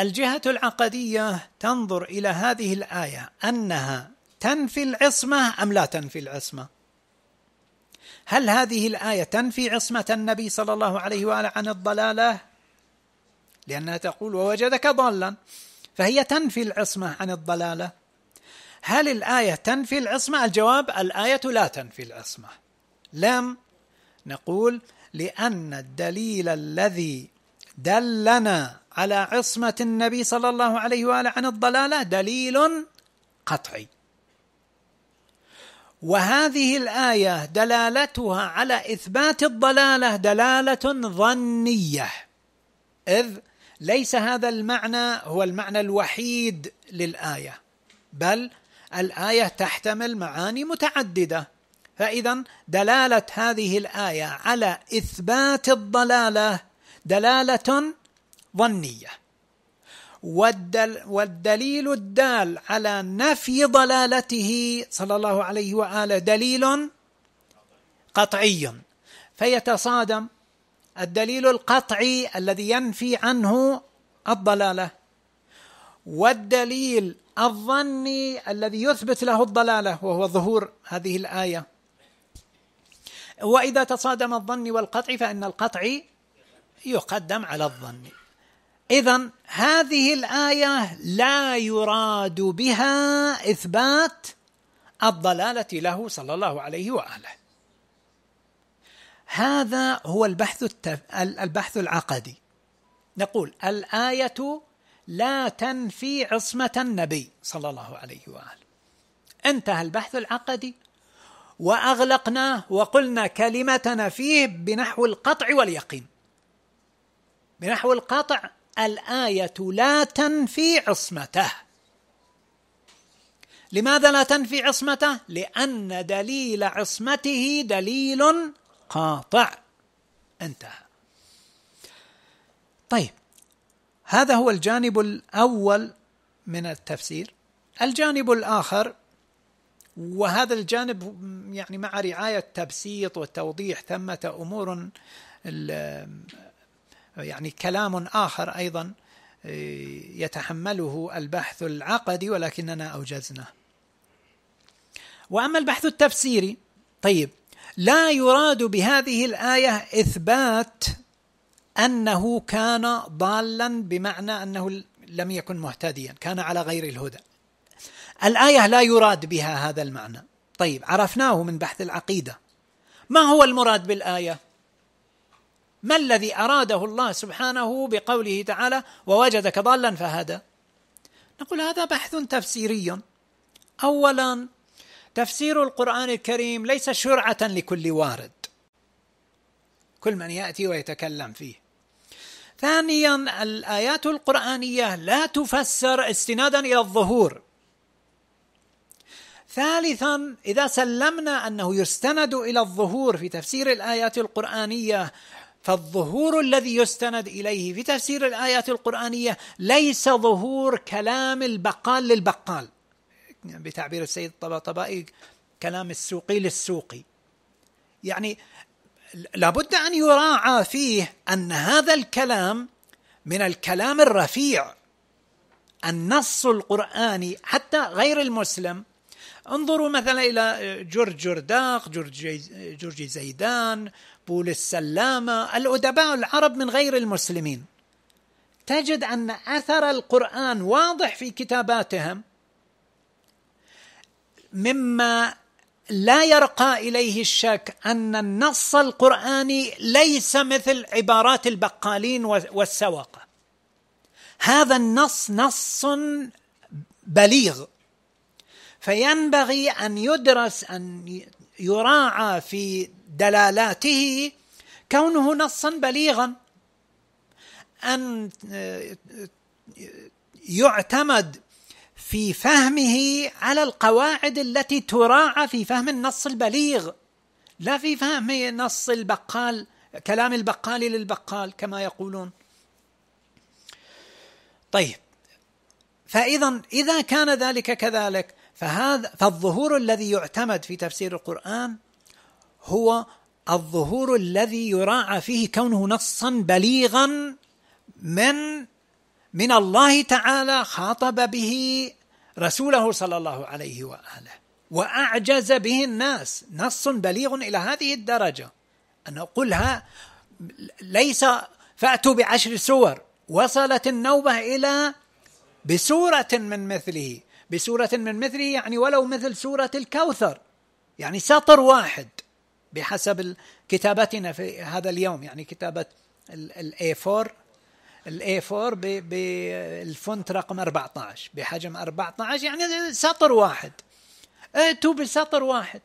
الجهة العقدية تنظر إلى هذه الآية أنها تنفي العصمة أم لا تنفي العصمة؟ هل هذه الآية تنفي عصمة النبي صلى الله عليه وآله عن الضلالة؟ لأنها تقول ووجدك ضالا فهي تنفي العصمة عن الضلالة. هل الآية تنفي العصمة؟ الجواب الآية لا تنفي العصمة. لم نقول لأن الدليل الذي دلنا على عصمة النبي صلى الله عليه وآله عن الضلالة دليل قطعي. وهذه الآية دلالتها على إثبات الضلالة دلالة ظنية. إذ ليس هذا المعنى هو المعنى الوحيد للآية بل الآية تحتمل معاني متعددة. فإذا دلالة هذه الآية على إثبات الضلالة دلالة ظنية والدل والدليل الدال على نفي ضلالته صلى الله عليه وآله دليل قطعي. فيتصادم الدليل القطعي الذي ينفي عنه الضلالة والدليل الظني الذي يثبت له الضلالة وهو ظهور هذه الآية. وإذا تصادم الظن والقطع فإن القطع يقدم على الظن. اذا هذه الآية لا يراد بها إثبات الضلالة له صلى الله عليه وآله. هذا هو البحث التف... البحث العقدي. نقول الآية لا تنفي عصمة النبي صلى الله عليه وآله. انتهى البحث العقدي واغلقناه وقلنا كلمتنا فيه بنحو القطع واليقين. بنحو القطع الآية لا تنفي عصمته. لماذا لا تنفي عصمته؟ لأن دليل عصمته دليل قاطع. انتهى. طيب هذا هو الجانب الأول من التفسير. الجانب الآخر وهذا الجانب يعني مع رعاية تبسيط وتوضيح ثمة أمور يعني كلام آخر أيضا يتحمله البحث العقدي ولكننا أوجزناه. وأما البحث التفسيري طيب لا يراد بهذه الآية إثبات أنه كان ضالا بمعنى أنه لم يكن مهتديا كان على غير الهدى. الآية لا يراد بها هذا المعنى. طيب عرفناه من بحث العقيدة. ما هو المراد بالآية؟ ما الذي أراده الله سبحانه بقوله تعالى ووجدك ضالا فهدى؟ نقول هذا بحث تفسيري. اولا تفسير القرآن الكريم ليس شرعة لكل وارد كل من يأتي ويتكلم فيه. ثانيا الآيات القرآنية لا تفسر استنادا إلى الظهور. ثالثا إذا سلمنا أنه يستند إلى الظهور في تفسير الآيات القرآنية فالظهور الذي يستند إليه في تفسير الآيات القرآنية ليس ظهور كلام البقال للبقال. بتعبير السيد الطباطبائي كلام السوقي للسوقي. يعني لابد أن يراعى فيه أن هذا الكلام من الكلام الرفيع. النص القرآني حتى غير المسلم انظروا مثلا إلى جورج جرداق جورج زيدان بول السلامة الأدباء العرب من غير المسلمين. تجد أن أثر القرآن واضح في كتاباتهم مما لا يرقى إليه الشك أن النص القرآني ليس مثل عبارات البقالين والسواقة. هذا النص نص بليغ. فينبغي أن يدرس أن يراعى في دلالاته كونه نصا بليغا. أن يعتمد في فهمه على القواعد التي تراعى في فهم النص البليغ لا في فهم نص البقال كلام البقال للبقال كما يقولون. طيب فإذا إذا كان ذلك كذلك فهذا فالظهور الذي يعتمد في تفسير القرآن هو الظهور الذي يراعى فيه كونه نصا بليغا من من الله تعالى خاطب به رسوله صلى الله عليه وآله وأعجز به الناس. نص بليغ إلى هذه الدرجة. أن قلها ليس فأتوا بعشر سور وصلت النوبة إلى بسورة من مثله. بسورة من مثله يعني ولو مثل سورة الكوثر. يعني سطر واحد بحسب كتابتنا في هذا اليوم يعني كتابة ال A4 ال A4 بال font رقم 14 بحجم 14 يعني سطر واحد. اتوا بسطر واحد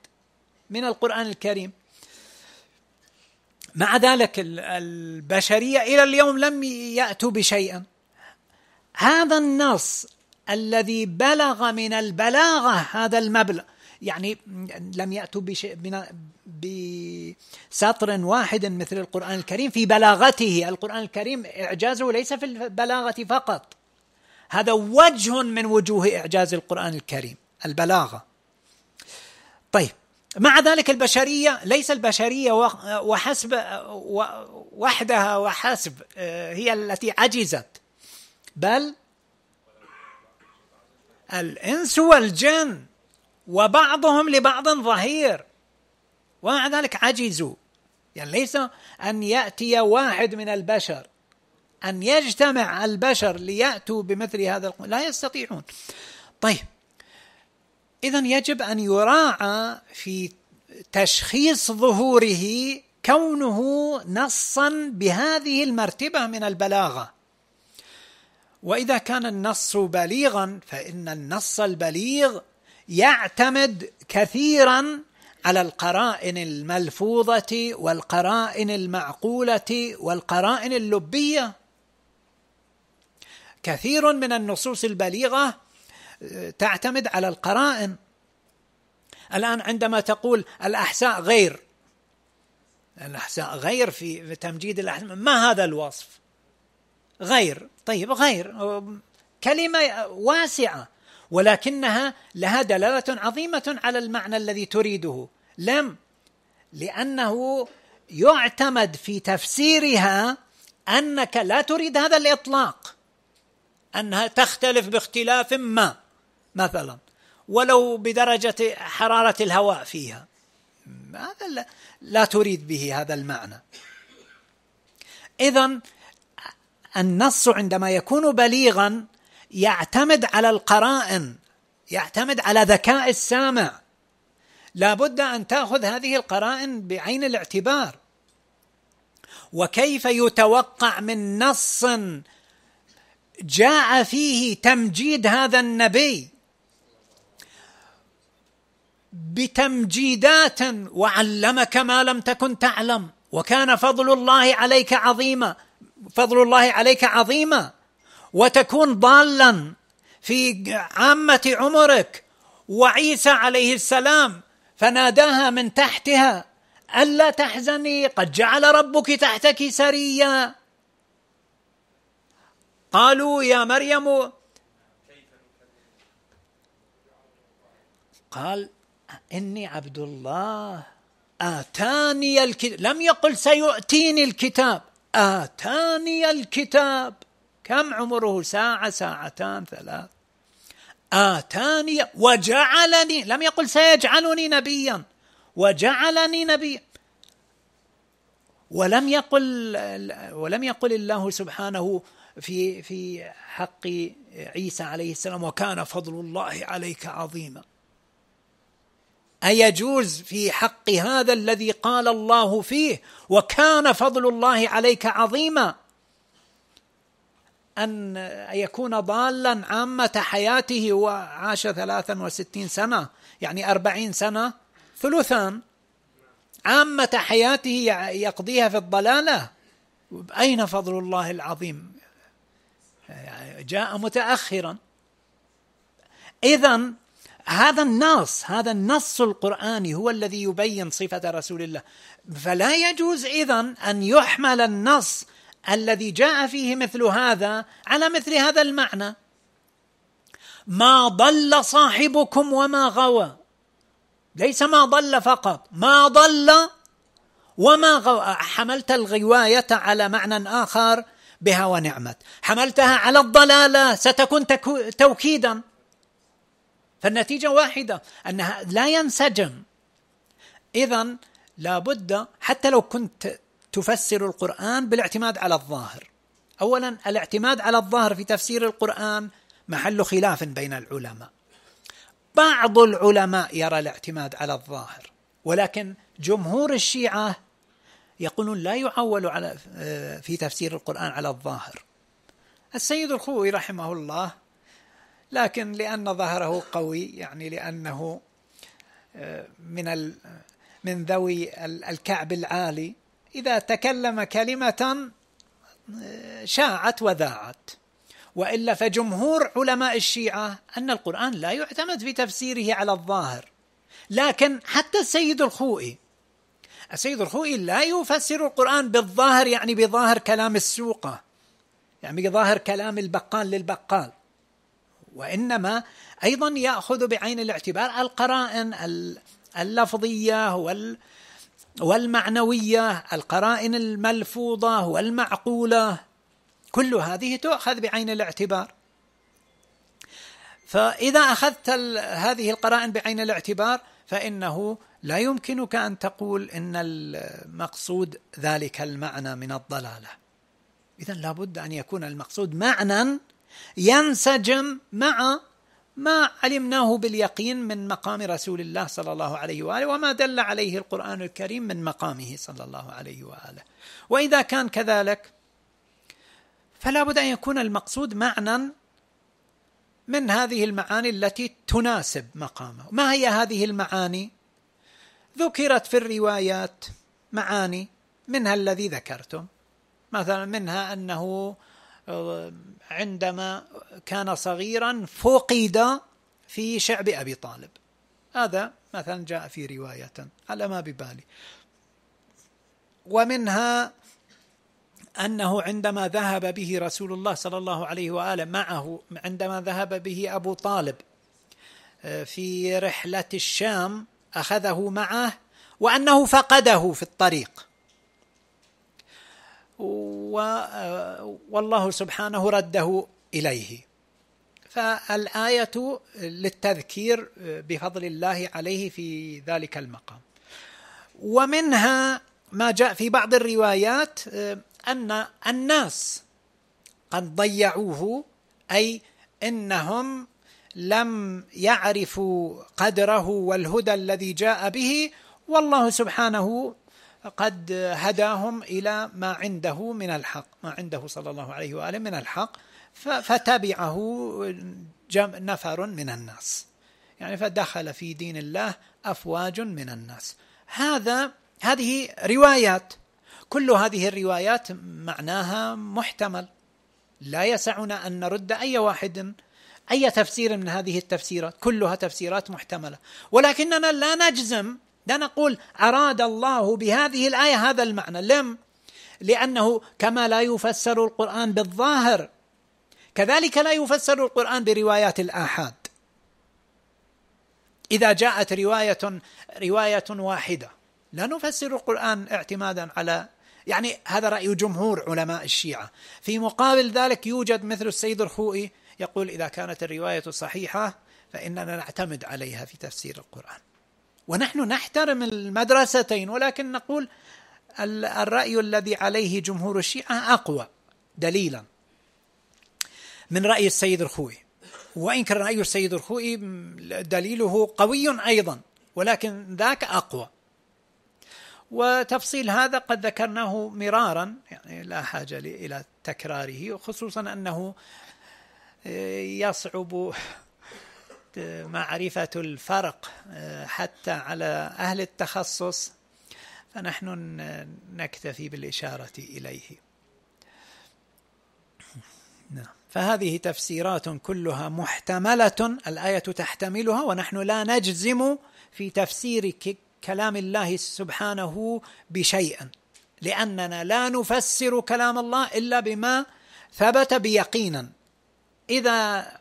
من القرآن الكريم. مع ذلك البشرية إلى اليوم لم يأتوا بشيء هذا النص الذي بلغ من البلاغة هذا المبلغ. يعني لم يأتوا بشيء بسطر واحد مثل القرآن الكريم في بلاغته. القرآن الكريم إعجازه ليس في البلاغة فقط. هذا وجه من وجوه إعجاز القرآن الكريم البلاغة. طيب مع ذلك البشرية ليس البشرية وحسب وحدها وحسب آه، هي التي عجزت بل الإنس والجن وبعضهم لبعض ظهير. ومع ذلك عجزوا. يعني ليس أن يأتي واحد من البشر أن يجتمع البشر ليأتوا بمثل هذا لا يستطيعون. طيب إذا يجب أن يراعى في تشخيص ظهوره كونه نصا بهذه المرتبة من البلاغة. وإذا كان النص بليغا فإن النص البليغ يعتمد كثيرا على القرائن الملفوظة والقرائن المعقولة والقرائن اللبية. كثير من النصوص البليغة آه، تعتمد على القرائن. الآن عندما تقول الأحساء غير الأحساء غير في تمجيد الأحساء ما هذا الوصف؟ غير. طيب غير كلمة واسعة ولكنها لها دلالة عظيمة على المعنى الذي تريده. لم لأنه يعتمد في تفسيرها أنك لا تريد هذا الإطلاق أنها تختلف باختلاف ما مثلا ولو بدرجة حرارة الهواء فيها. هذا لا, تريد به هذا المعنى. اذا النص عندما يكون بليغا يعتمد على القرائن يعتمد على ذكاء السامع. لا بد أن تأخذ هذه القرائن بعين الاعتبار. وكيف يتوقع من نص جاء فيه تمجيد هذا النبي؟ بتمجيدات وعلمك ما لم تكن تعلم وكان فضل الله عليك عظيما. فضل الله عليك عظيما. وتكون ضالا في عامة عمرك. وعيسى عليه السلام فناداها من تحتها ألا تحزني قد جعل ربك تحتك سريا. قالوا يا مريم. قال إني عبد الله آتاني الكتاب. لم يقل سيؤتيني الكتاب. آتاني الكتاب. كم عمره؟ ساعة ساعتان ثلاث. آتاني وجعلني لم يقل سيجعلني نبيا. وجعلني نبيا. ولم يقل ولم يقل الله سبحانه في في حق عيسى عليه السلام وكان فضل الله عليك عظيما. أيجوز في حق هذا الذي قال الله فيه وكان فضل الله عليك عظيما؟ أن يكون ضالا عامة حياته وعاش ثلاثا وستين سنة يعني أربعين سنة ثلثان عامة حياته يقضيها في الضلالة. أين فضل الله العظيم؟ جاء متأخرا. إذا هذا النص هذا النص القرآني هو الذي يبين صفة رسول الله. فلا يجوز إذا أن يحمل النص الذي جاء فيه مثل هذا على مثل هذا المعنى. ما ضل صاحبكم وما غوى. ليس ما ضل فقط ما ضل وما غوى. حملت الغواية على معنى آخر بها ونعمت حملتها على الضلالة ستكون توكيدا. فالنتيجة واحدة أنها لا ينسجم. إذا لابد حتى لو كنت تفسر القرآن بالاعتماد على الظاهر. أولا الاعتماد على الظاهر في تفسير القرآن محل خلاف بين العلماء. بعض العلماء يرى الاعتماد على الظاهر ولكن جمهور الشيعة يقولون لا يعول على في تفسير القرآن على الظاهر. السيد الخوي رحمه الله لكن لأن ظهره قوي يعني لأنه آه، من من ذوي الكعب العالي. إذا تكلم كلمة آه، شاعت وذاعت. وإلا فجمهور علماء الشيعة أن القرآن لا يعتمد في تفسيره على الظاهر. لكن حتى السيد الخوئي السيد الخوئي لا يفسر القرآن بالظاهر يعني بظاهر كلام السوقة. يعني بظاهر كلام البقال للبقال. وإنما أيضا يأخذ بعين الاعتبار القرائن اللفظية وال والمعنوية القرائن الملفوظة والمعقولة. كل هذه تؤخذ بعين الاعتبار. فإذا أخذت هذه القرائن بعين الاعتبار فإنه لا يمكنك أن تقول إن المقصود ذلك المعنى من الضلالة. اذا لابد أن يكون المقصود معنى ينسجم مع ما علمناه باليقين من مقام رسول الله صلى الله عليه وآله وما دل عليه القرآن الكريم من مقامه صلى الله عليه وآله. وإذا كان كذلك فلا بد أن يكون المقصود معنى من هذه المعاني التي تناسب مقامه. ما هي هذه المعاني؟ ذكرت في الروايات معاني منها الذي ذكرتم مثلا منها أنه عندما كان صغيرا فقد في شعب أبي طالب. هذا مثلا جاء في رواية على ما ببالي. ومنها أنه عندما ذهب به رسول الله صلى الله عليه وآله معه عندما ذهب به أبو طالب آه، في رحلة الشام أخذه معه وأنه فقده في الطريق. والله سبحانه رده إليه. فالآية للتذكير بفضل الله عليه في ذلك المقام. ومنها ما جاء في بعض الروايات أن الناس قد ضيعوه أي إنهم لم يعرفوا قدره والهدى الذي جاء به والله سبحانه قد هداهم إلى ما عنده من الحق ما عنده صلى الله عليه وآله من الحق فتبعه نفر من الناس. يعني فدخل في دين الله أفواج من الناس. هذا هذه روايات. كل هذه الروايات معناها محتمل. لا يسعنا أن نرد أي واحد أي تفسير من هذه التفسيرات. كلها تفسيرات محتملة. ولكننا لا نجزم لا نقول أراد الله بهذه الآية هذا المعنى. لم لأنه كما لا يفسر القرآن بالظاهر كذلك لا يفسر القرآن بروايات الآحاد. إذا جاءت رواية رواية واحدة لا نفسر القرآن اعتمادا على يعني هذا رأي جمهور علماء الشيعة. في مقابل ذلك يوجد مثل السيد الخوئي يقول إذا كانت الرواية صحيحة فإننا نعتمد عليها في تفسير القرآن. ونحن نحترم المدرستين ولكن نقول الرأي الذي عليه جمهور الشيعة أقوى دليلا. من رأي السيد الخوي وإن كان رأي السيد الخوي دليله قوي أيضا ولكن ذاك أقوى. وتفصيل هذا قد ذكرناه مرارا يعني لا حاجة إلى تكراره خصوصا أنه يصعب معرفة الفرق حتى على أهل التخصص فنحن نكتفي بالإشارة إليه. نعم. فهذه تفسيرات كلها محتملة الآية تحتملها ونحن لا نجزم في تفسير كلام الله سبحانه بشيء لأننا لا نفسر كلام الله إلا بما ثبت بيقينا. إذا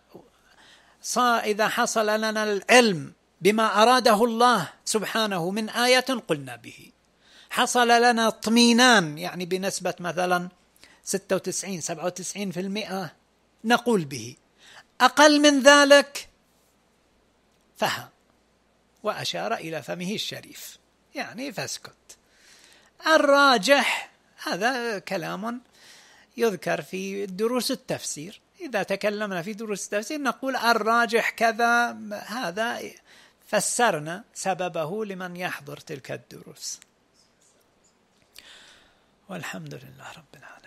إذا حصل لنا العلم بما أراده الله سبحانه من آية قلنا به. حصل لنا اطمينان يعني بنسبة مثلا 96 97 في المئة نقول به. أقل من ذلك فهم وأشار إلى فمه الشريف يعني فاسكت. الراجح هذا كلام يذكر في دروس التفسير. إذا تكلمنا في دروس التفسير نقول الراجح كذا هذا فسرنا سببه لمن يحضر تلك الدروس. والحمد لله رب العالمين.